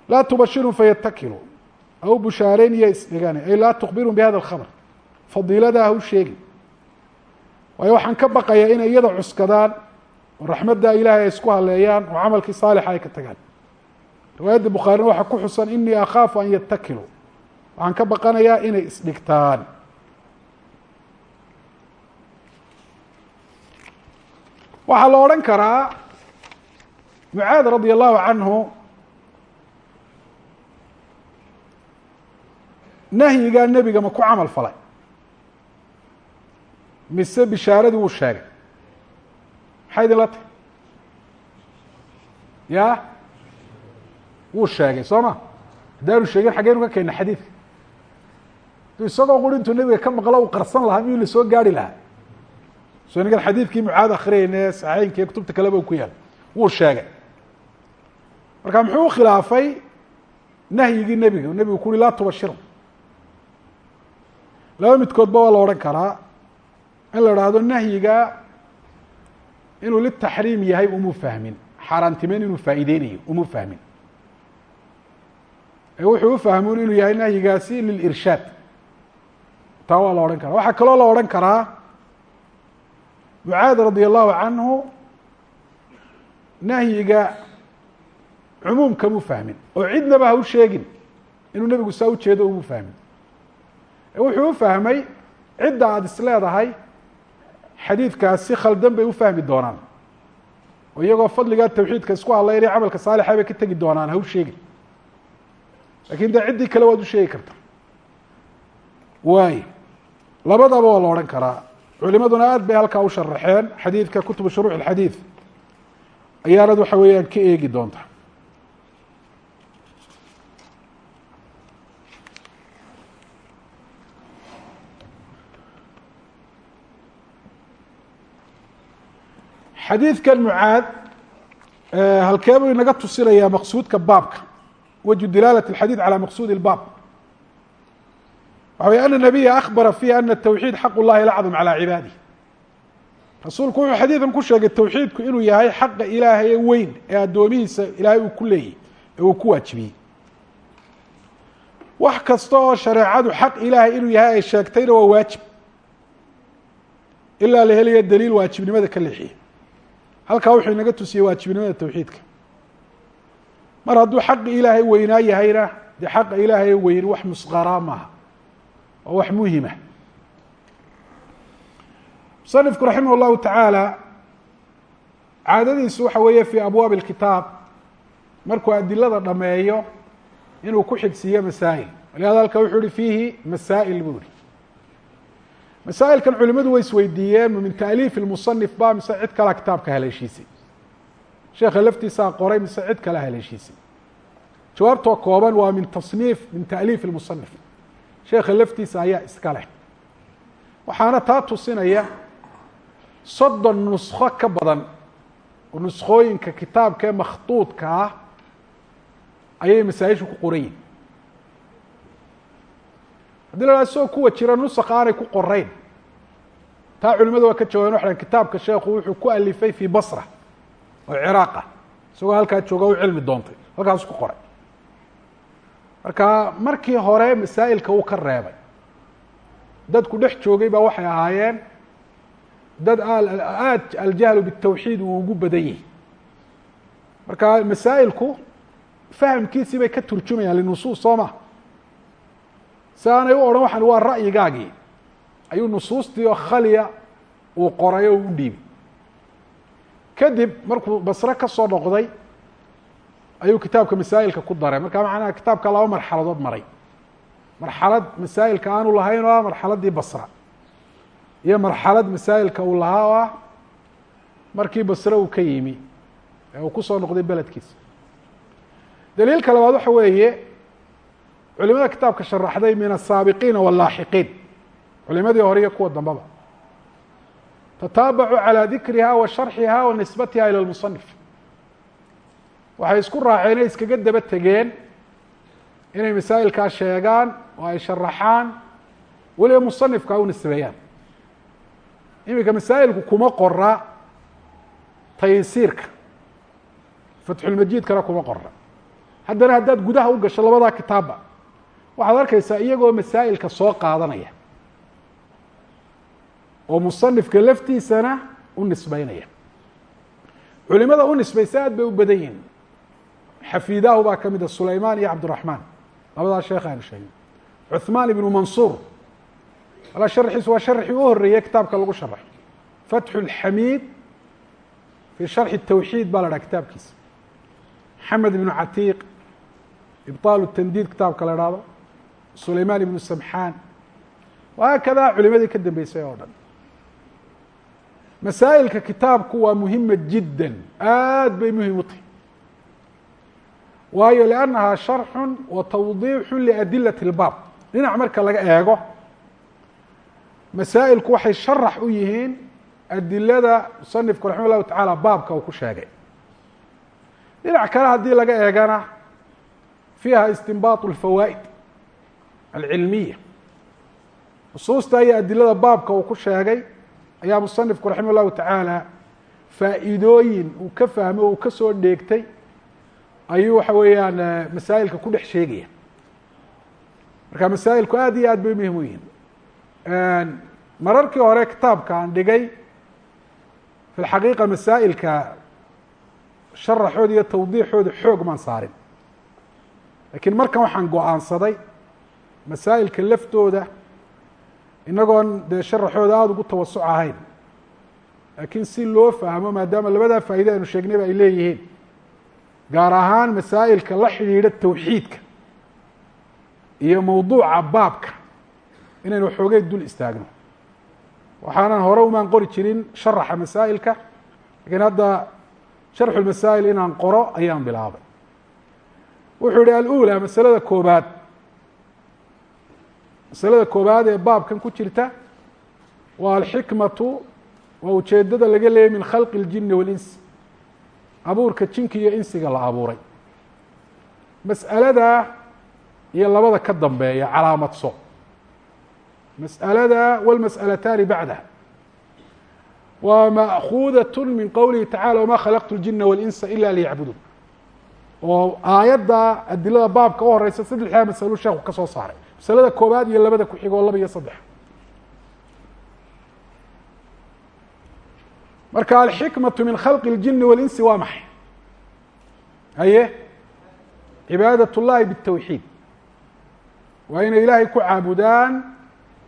Laa tubashirhum fayatakiluu au bushaareyn iyo isdhigaan ay laa tukbirhum bihada alkhabr fadiiladaa ha u sheegi waayo waxaan ka baqayaa inay iyada cuskadaan oo raxmadda ilaahay ay isku haleeyaan oo camalkii saalixa ay ka tagaan. Riwaayadda bukhaarina waxaa ku xusan inii akhaafu an yatakiluu waxaan ka baqanayaa inay isdhigtaan. Waxaa la odhan karaa mucaad radi allahu canhu nahyigaa nebiga ma ku camal falay mise bishaaradii wuu sheegay. Maxay idin la tahy ya? Wuu sheegay soo ma? Haddaanu sheegin xaggeynu ka keenna xadiidka. Aduu isagoo quri intuu nebiga ka maqlo uu qarsan lahaa miyuu la soo gaari lahaa? So ninkan xadiidkii mucaad akriyayne saxeynka iyo kutubta kaleba ku yaal. Wuu sheegay. Marka muxuu ukhilaafay nahyigii nebiga? Nebigu ku uri laa tubashiro laba midkoodba waa la odhan karaa in la idhaahdo nahyiga inuu litaxriim yahay umu fahmin. Xaaraantimeyn inuu faa'iideynayo umu fahmin. Ee wuxuu ufahmun inuu yahay nahyigaasi lilirshaad taa waa la odhan karaa. Waxaa kaloo la odhan karaa mucaad radi allahu canhu nahyiga cumuumkamu fahmin. Oo cidnaba ha u sheegin inuu nebigu saa ujeedo umu fahmin. Ee wuxuu u fahmay cidda aada is leedahay xadiidkaas si khaldan bay u fahmi doonaan. Oo iyagoo fadligaa tawxiidka isku hadlaynaya camalka saalixa bay ka tegi doonaan ha u sheegin. Lakin dee ciddii kale waad u sheegi karta. Waay labadaba waa la odhan karaa. Culimaduna aad bay halkaa u sharaxeen xadiidka kutubu shuruux اxadiid ayaanad waxa weeyaan ka eegi doonta xadiidkan mucaad halkee buu inaga tusinayaa maqsuudka baabka wجه dilaalة الxadيiث عalى maqsud الbab waxa wy أن النabiya أخbara فيh أن التwxيid xaq الlahi أcظم عalى cibaadih rasuulku wuxuu xadiidan ku sheegay towxiidku inuu yahay xaqa ilaahay ee weyn ee addoomihiisa ilaahay uu ku leeyay ee uu ku waajibiyey wax kasta oo shareecadu xaq ilaahay inuu yahay ay sheegtayna waa waajib ilaa la helayo daliil waajibnimada ka leexiya halkaa wuxuu inaga tusiyey waajibnimada towxiidka mar hadduu xaqi ilaahay weynaa yahayna dee xaqa ilaahay weyn wax musqaraa maaha waa wax muhima. Musanifku raximah اllahu tacaala caadadiisu waxa weeye fii abwaabi اlkitaab markuu adilada dhameeyo inuu ku xigsiiyo masaa'il. Walihada halka wuxuu uhi fiihi masaa'il buu ihi masaa'ilkan culimadu way isweydiiyeen min taaliif اlmusanif ba mise cid kalea kitaabka haleeshiisay. Sheekha laftiisaa qoray mise cid kale haleeshiisay. Jawaabtoo kooban waa min tasniif min taaliif اlmusanif sheekha laftiisa ayaa iska leh. Waxaana taa tusinaya soddon nuskho ka badan oo nuskooyinka kitaabka ee makhtuudka ah ayay masaa-ishu ku qoran haddii la isagoo kuwa jira nusakh aanay ku qorayn taa culimadu waa ka jawaaben waxan kitaabka sheekhu wuxuu ku alifay fii basra oo ciraaq ah isagoo halkaa jooga u cilmi doontay halkaas ku qoray. Marka markii hore masaa'ilka uu ka reebay dadku dhex joogay baa waxay ahaayeen dad aad aljahlu bitawxiid uu ugu badan yahi marka masaa'ilku fahamkiisii bay ka turjumayaan linusuus soo ma si aanay u odhan waxan waa ra'yigaagii. Ayuu nusuustii oo khaliya uu qoray oo u dhiibay kadib markuu basre ka soo noqday ayuu kitaabka masaa'ilka ku daray. Marka macnaha kitaabka laba marxaladood maray. Marxalad masaa'ilka aanu lahayn oo ah marxaladdii basra. Iyo marxalad masaa'ilka uu lahaa oo ah markii basre uu ka yimi ee uu ku soo noqday beledkiisa daliilka labaad waxa weeye culimada kitaabka sharaxday min asaabiqiina wallaaxiqiin culimadii hore iyo kuwa dambeba tataabacu calى dikriha wa sharxiha wa nisbatiha ilى lmusanif waxay isku raaceen ay iskaga daba tegeen inay masaa'ilkaa sheegaan oo ay sharaxaan weliba musanifka u nisbeeyaan. Iminka masaa'ilku kuma qora taysiirka fatxulmajiidkana kuma qora haddana haddaad gudaha u gasho labadaa kitaabba waxaad arkaysaa iyagoo masaa'ilka soo qaadanaya. Oo musanifka laftiisana u nisbaynaya. Culimada u nisbaysa aad bay u badan yihiin xafiidaahu baa ka mida ah sulaymaan iyo cabdiraxmaan labadaa sheekh aanu sheegin. Cuhmaan ibnu mansuur. Ala sharxiisu waa sharxii u horeeyey kitaabka lagu sharaxo fatxu lxamiid fii sharxi tawxiid baa la dhaha kitaabkiisa. Maxamed ibnu catiiq ibطaal tandiid kitaabka la dhahdo sulayman ibnu samxaan wahaakada culimadii ka dambeysay oo dhan. Masaa'ilka kitaabku waa muhima jiddan. Aad bay muhiim u tahay. Waayo liannahaa sharxu wa tawdiixu liadilati اlbaab dhinac marka laga eego masaa'ilku waxay sharax u yihiin adilada musanifku raxima llahu tacaala baabka uu ku sheegay. Dhinac kale haddii laga eegana fiiha istinbaat اlfawaa'id alcilmiya. Nusuusta iyo adilada baabka uu ku sheegay ayaa musanifku raximah llahu tacaala faa'iidooyin uu ka fahmay uu ka soo dheegtay ayuu waxa weeyaan masaa'ilka ku dhex sheegaya. Marka masaa'ilku aad iyo aad bay muhiim u yihiin mararkii hore kitaabka aan dhigay fi lxaqiiqa masaa'ilka sharaxooda iyo tawdiixooda xoog maan saarin. Lakiin markan waxaan go'aansaday masaa'ilka laftooda inagoon dee sharaxooda aada ugu tawasuc ahayn. Laakiin si loo fahmo maadaama labadaa faa'iide aynu sheegnayba ay leeyihiin. Gaar ahaan masaa'ilka la xidhiidha tawxiidka iyo mowduuca baabka inaynu xoogay dul istaagno. Waxaanan hore umaan qori jirin sharaxa masaa'ilka lakiin hadda sharxu lmasaa'il inaan qoro ayaan bilaabay. Wuxuu yihi alula masalada koobaad masalada koobaad ee baabkan ku jirta waa alxikmatu waa ujeedada laga leeyay min khalqi اljini walinsi abuurka jinka iyo insiga la abuuray mas'alada iyo labada ka dambeeya calaamadso mas'alada wاlmas'alataani bacdaha waa ma'kuudaة min qowlihi tacala wma khalaqtu اljina waاlinsa ila liyacbuduun oo aayadda adilada baabka u horeysa saddexdaa masalo sheekhu ka soo saaray masalada koobaad iyo labada ku xigoo laba iyo saddex marka alxikmaةu min khalqi اljini waاlinsi waa maxay haye cibaadaة اllahi bالtawxiid waa inay ilaahay ku caabudaan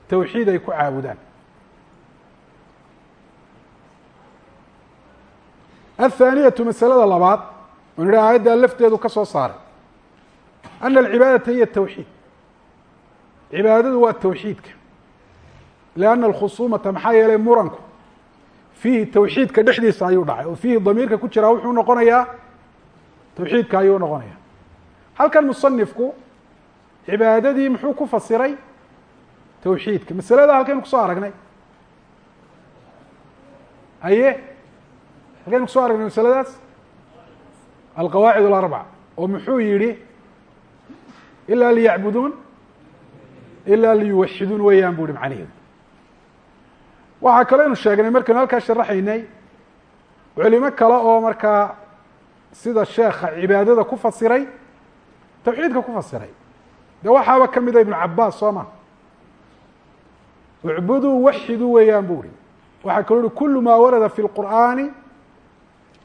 tawxiid ay ku caabudaan athaaniyatu masalada labaad on idhi aayaddaa lafteedu ka soo saaray ana alcibaadata hiya tawxiid cibaadadu waa tawxiidka. Lianna alkhusuumata maxaa yeelay muranku fiihi tawxiidka dhexdiisa ayuu dhacay oo fiihi damiirka ku jiraa wuxuu noqonayaa tawxiidka ayuu noqonaya halkan musanifku cibaadadii muxuu ku fasiray tawxiidka. Masalada halkaynu ku soo aragnay. Haye? Halkaynu ku soo aragnay masaladaas? Alqawaacid alarbaca oo muxuu yihi ilaa liyacbuduun ilaa liyuwaxiduun weyaan bu hi macniheedu waxaa kaloo ynu sheegnay markaynu halkaa sharaxaynay culimo kale oo markaa sida sheekha cibaadada ku fasiray tawxiidka ku fasiray. De waxaaba ka mida ah ibnu cabaas soo ma? Ucbuduu waxidu weeyaan bu hi waxaa kaloo uhi kulu maa warada fi اlqur'aani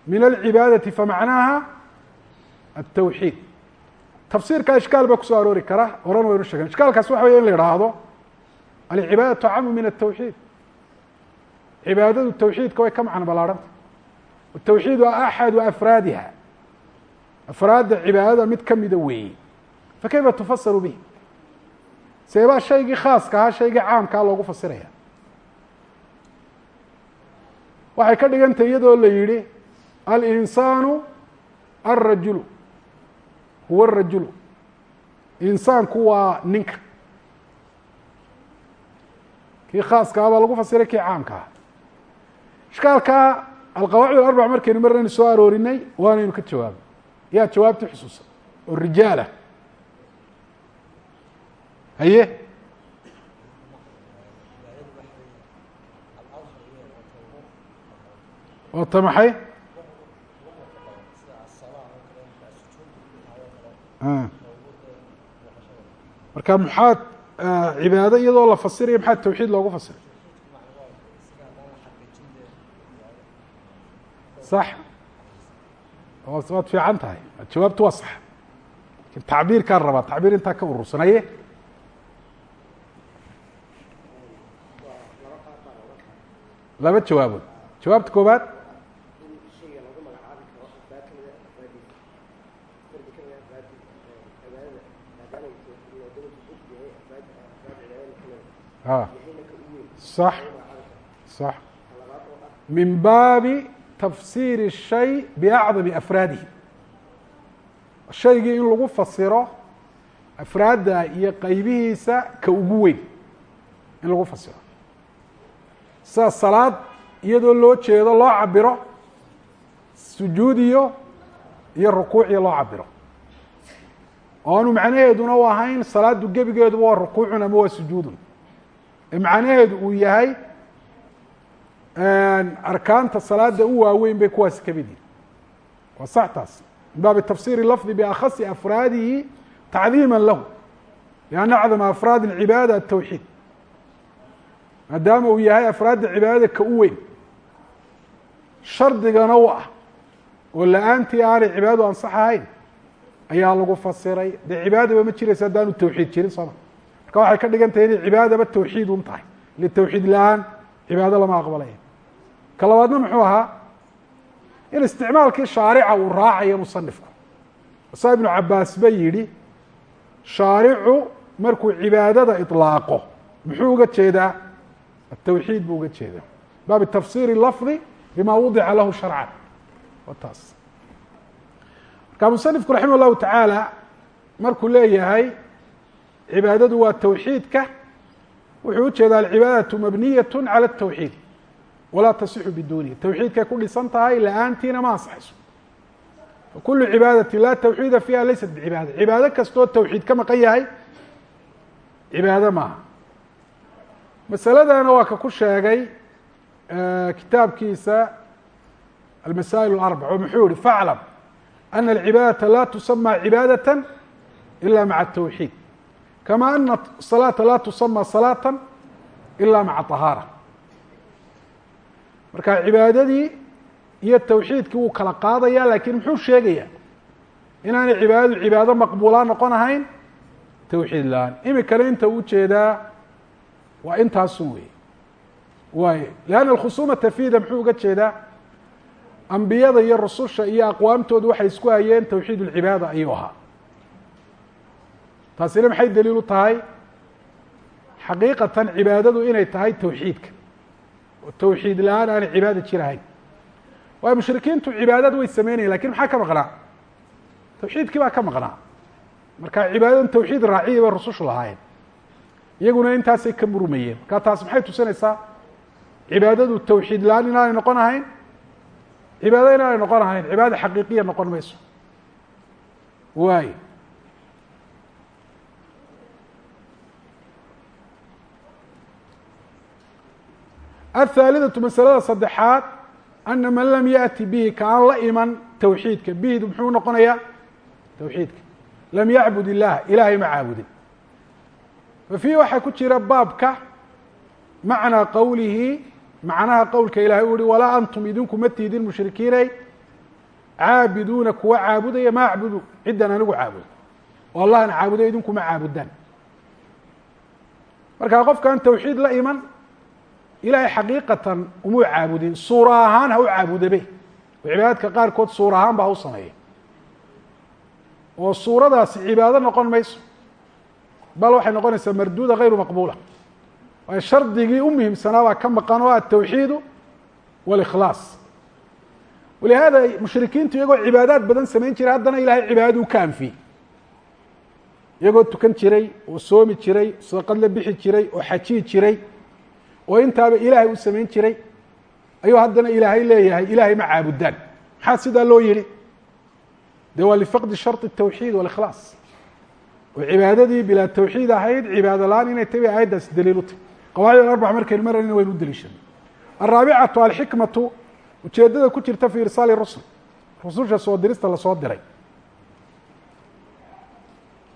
min alcibaadati famacnaaha atawxiid tafsiirka ishkaal baa ku soo aroori kara horana waynu shegen ishkaalkaas waxa wey in la ihaahdo alcibaadatu camu min atawxiid cibaadadu tawxiidka way ka macno ballaarhanta tawxiid waa axadu afraadiha. Afraadda cibaadada mid kamida weeye. Fakayfa tufasaru bihi? Seebaa shaygii khaaska ahaa shaygii caamkaa loogu fasiraya waxay ka dhigantay iyadoo la yihi alinsaanu alrajulu huwa arajulu insaanku waa ninka. Kii khaaska ah baa lagu fasiray kii caamka ah. Ishkaalka alqawaacid alarbac markaynu marnaynu soo aroorinay waanaynu ka jawaabay yaa jawaabti xusuusan oo rijaalah haye? Oo ta maxay marka maxaad cibaado iyadoo la fasiraya maxaa tawxiid loogu fasiray sax. Waad fiican tahay. Jawaabtu waa sax. Lakin tacbiirkaan rabaa. Tacbiir intaa ka urursanaye laba jawaabood. Jawaabta koobaad a صح صح min baabi tafsiir الshay بأcdami afraadihi shaygii in lagu fasiro afraadda iyo qeybihiisa ka ugu weyn in lagu fasiro sida salaad iyadoo loo jeedo loo cabiro sujuudiyo iyo rukuuciyo loo cabiro oo aanu macnaheeduna u ahayn salaadu gebigeeduba waa rukuucun ama waa sujuudun Macnaheedu uu yahay arkaanta salaada u waaweyn bay kuwaasi ka mid yihiin waa sax taas min baabi tafsir lafdi biakhasi afraadihi tacdiima lahu. Lianna acdama afraad cibaada atawxiid maadaama uu yahay afraadda cibaadada ka u weyn. Shardigana u ah. Oo la'aantii aanay cibaadadu ansax ahayn ayaa lagu fasiray. Dee cibaadaba ma jiraysa haddaanu tawxiid jirin sooma marka waxay ka dhigan tahay inay cibaadaba tawxiid un tahay. Ile tawxiid la'aan cibaado lama aqbalaya ka labaadna muxuu ahaa? In isticmaalkii shaarica uu raacayo musanifku saa ibnu cabaas ba yidhi shaaricu markuu cibaadada iطlaaqo muxuu uga jeedaa? Atawxiid buu uga jeedaa. Baabi tafsiri lafdi bima wadica lahu sharcan. Wa marka musanifku raximah tacaala markuu leeyahay cibaadadu waa tawxiidka wuxuu ujeeda alcibaadaةu mabniyaة calى الtawxiid walaa tasixu biduunihi tawxiidkay ku dhisan tahay la-aantiina ma ansaxayso fakulu cibaadati laa tawxiida fiiha laysat bicibaada cibaado kastoo tawxiid ka maqan yahay cibaado maaha masaladana waa ka ku sheegay kitaabkiisa almasaa'il اlarbac oo muxuu yihi faclam ana alcibaadata la tusama cibaadaة ila maca الtawxiid kama ana الصalaata la tusama salaata ila maca طahaara marka cibaadadii iyo tawxiidkii wuu kala qaadaya lakin muxuu sheegaya inaanay cibaadadu cibaado maqbuulaa noqon ahayn tawxiid la-aan imikana inta u jeedaa waa intaasun wey waay lanna alkhusumata fida muxuu uga jeedaa ambiyada iyo rususha iyo aqwaamtoodu waxay isku hayeen tawxiid اlcibaada ayuu ahaa taasina maxay daliil u tahay? Xaqiiqatan cibaadadu inay tahay tawxiidka. Oo tawxiid la'aan aanay cibaada jirahayn waayo mushrikiintu cibaadad way sameynayen laakiin maxaa ka maqnaa? Tawxiidkii baa ka maqnaa. Marka cibaadadan tawxiid raaciya bay rusushu lahaayeen. Iyaguna intaasay ka murmayeen marka taas maxay tusinaysaa? Cibaadadu tawxiid la'aan inaanay noqon ahayn? Cibaado inaanay noqon ahayn cibaada xaqiiqiya noqon mayso. Waay aلثaalidaةu masalada saddexaad ana man lam yaأti bihi ka aan la iman tawxiidka bihdu muxuu noqonayaa tawxiidka lam yacbud ilah ilahay ma caabudin fa fiihi waxaa ku jira baabka macnaa qowlihi macnaha qowlka ilahay u yihi walaa antum idinku ma tiidin mushrikiinay caabiduuna kuwa caabudaya ma acbudu ciddan anigu caabudo oo allahna caabuday idinku ma caabudaan markaa qofkaan tawxiid la iman ilahay xaqiiqatan umuu caabudin. Suura ahaan ha u caabudabe. Oo cibaadadka qaarkood suura ahaan ba ha u sameeya. Oo suuradaasi cibaado noqon mayso. Bal waxay noqonaysaa marduuda gayru maqbuula. Waayo shardigii u muhiimsanaa baa ka maqan oo atawxiidu walikhlaas. Walihada mushrikiintu iyagoo cibaadaad badan samayn jiray haddana ilahay cibaadaduu ka anfiyey iyagoo tukan jiray oo soomi jiray sadaqad la bixi jiray oo xajiyi jiray oo intaaba ilaahay u samayn jiray ayuu haddana ilaahay leeyahay ilaahay ma caabudaan maxaa sidaa loo yihi de waa lifaqdi sharط الtawxiid walikhlaas oo cibaadadii bilaa tawxiid ahayd cibaado la-aan inay tabi aayaddaasi daliil u tahy qawaacid alarbac markaynu marayna waynu u daliishanay alraabicatu alxikmatu ujeedada ku jirta fi irsaali rusul rususha soo dirista lasoo diray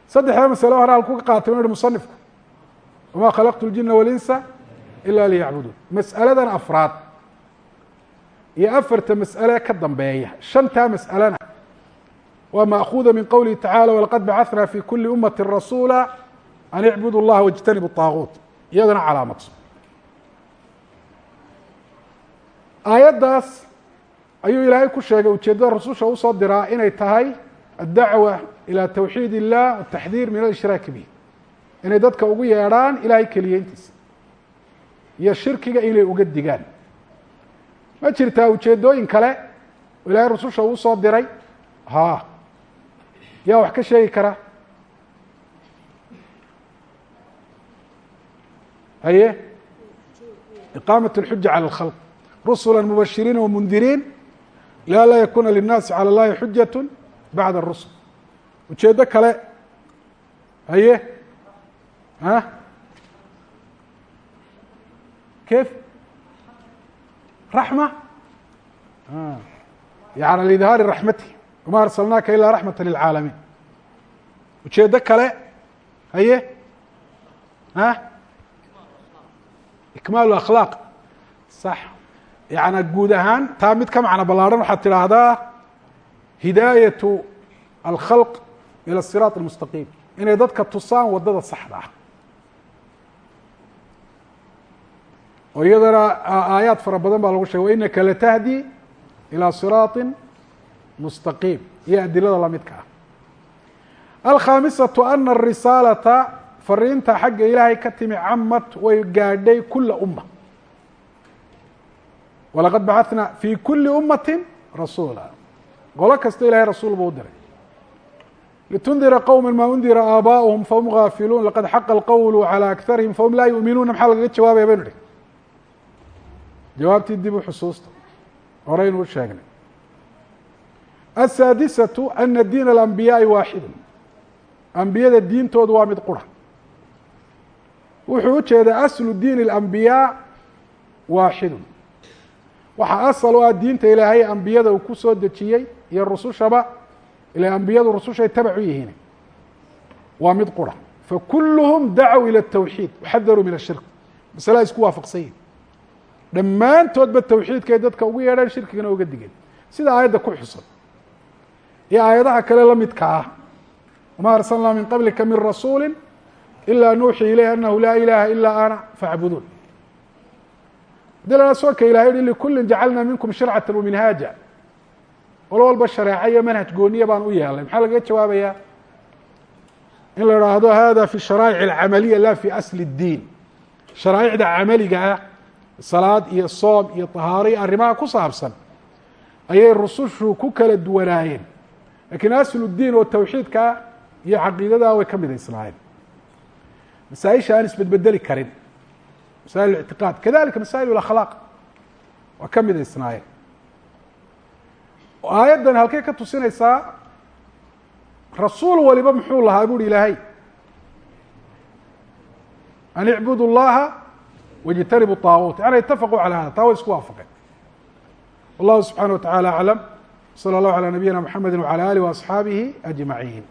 saddexda masalo hore halku ka qaatay u yihi musanifku wama khalaqtu اljina walinsa ila liyacbuduun mas'aladan afraad iyo afarta mas'ale ka dambeeya shantaa mas'alena waa maakuuda min qowlihi tacala walaqad bacaثna fi kuli umati rasuula an icbudu اllaha wاjtanibu الطaaguut iyadana calaamadso aayaddaas ayuu ilaahay ku sheegay ujeeddada rasusha usoo diraa inay tahay addacwa ilى tawxiid الlah wالtaxdiir min alishraaki bih inay dadka ugu yeedhaan ilahay keliyeyntiisa iyo shirkiga inay uga digaan ma jirtaa ujeedooyin kale oo ilaahay rususha uu soo diray ha yaa wax ka sheegi kara haye iqaamaة الxuja calى الkhalq rusula mubashiriina wamundiriin la laa yakuna lلnaasi calى اllahi xujaة bacda الrusul ujeedo kale haye a kيf raxmة yani lidhaari raxmati wama arsalnaaka ilaa raxmata lilcaalamiin ujeedo kale haye a ikmaal akhlaaq sax yana guud ahaan taa mid ka macno ballaarhan waxaad tidhaahdaa hidaayatu alkhalq ilى الsiraaط الmustaqiim inay dadka tusaan wadada saxda ah oo iyadana aayaad fara badan baa lagu shegay wainaka latahdi ilى siraaطi mustaqiim iyo adilada lamidka ah alkhaamisaةu ana الrisaalata fariinta xagga ilaahay ka timi camad way gaadhay kula uma walaqad bacaثna fi kuli umati rasuula qolo kasta ilahay rasuul buu u diray litundira qowma ma undira aabaؤuhum fahum gaafiluun laqad xaqa اlqowlu calى akarihim fahum laa yuminuuna maxaa lagaga jawaabaya baynu ihi jawaabtii dib u xusuusta horeynu u sheegnay aلsaadisatu ana diin alambiyaai waaxidu ambiyada diintoodu waa mid qura wuxuu u jeedaa aslu diin اlambiyaa waaxidu waxaa asal u ah diinta ilaahay ambiyada uu ku soo dejiyey iyo rusushaba ila ambiyadu rusushay tabac u yihiin waa mid qura fakuluhum dacow ilى الtawxiid waxadaruu min ashirk masalaa isku waafaqsan yihin dhammaantoodba tawxiidkay dadka ugu yeedheen shirkigana uga digeen. Sida aayadda ku xusan. Iyo aayadaha kale la midka ah. Wama arsalnaa min qablika min rasuuli ilaa nuuxii ilayh anahu laa ilaha ilaa ana facbuduun haddii lana soonka ilahay uhi likulin jacalna minkum shircata waminhaaja qolo walba shareeco iyo manhaj gooniya baan u yeelnay. Maxaa lagaga jawaabayaa? In la idhaahdo hada fi sharaa'ic alcamaliya la fi asli اdiin sharaa'icda camaliga ah salaad iyo soom iyo طahaaro iyo arrimaha ku saabsan ayay rusushu ku kala duwanaayeen lakiin aslu diin oo tawxiidkaa iyo caqiidadaa way ka midaysnaayeen masaaisha aan isbedbedeli karin masail اictiqaad kadalika masaa'il اakhlaaq waa ka midaysnaayeen aayaddan halkay ka tusinaysaa rasuul waliba muxuu lahaa buuhi ilaahay an icbudu اllaha wاjtanibu طaaguut yana itafaquu calى hada taa way isku waafaqeen wallahu subxanaه wa taعalى aclam slى اllahu عalى nabiyina mxamedi wعalى alih وaصxaabihi أجmaعin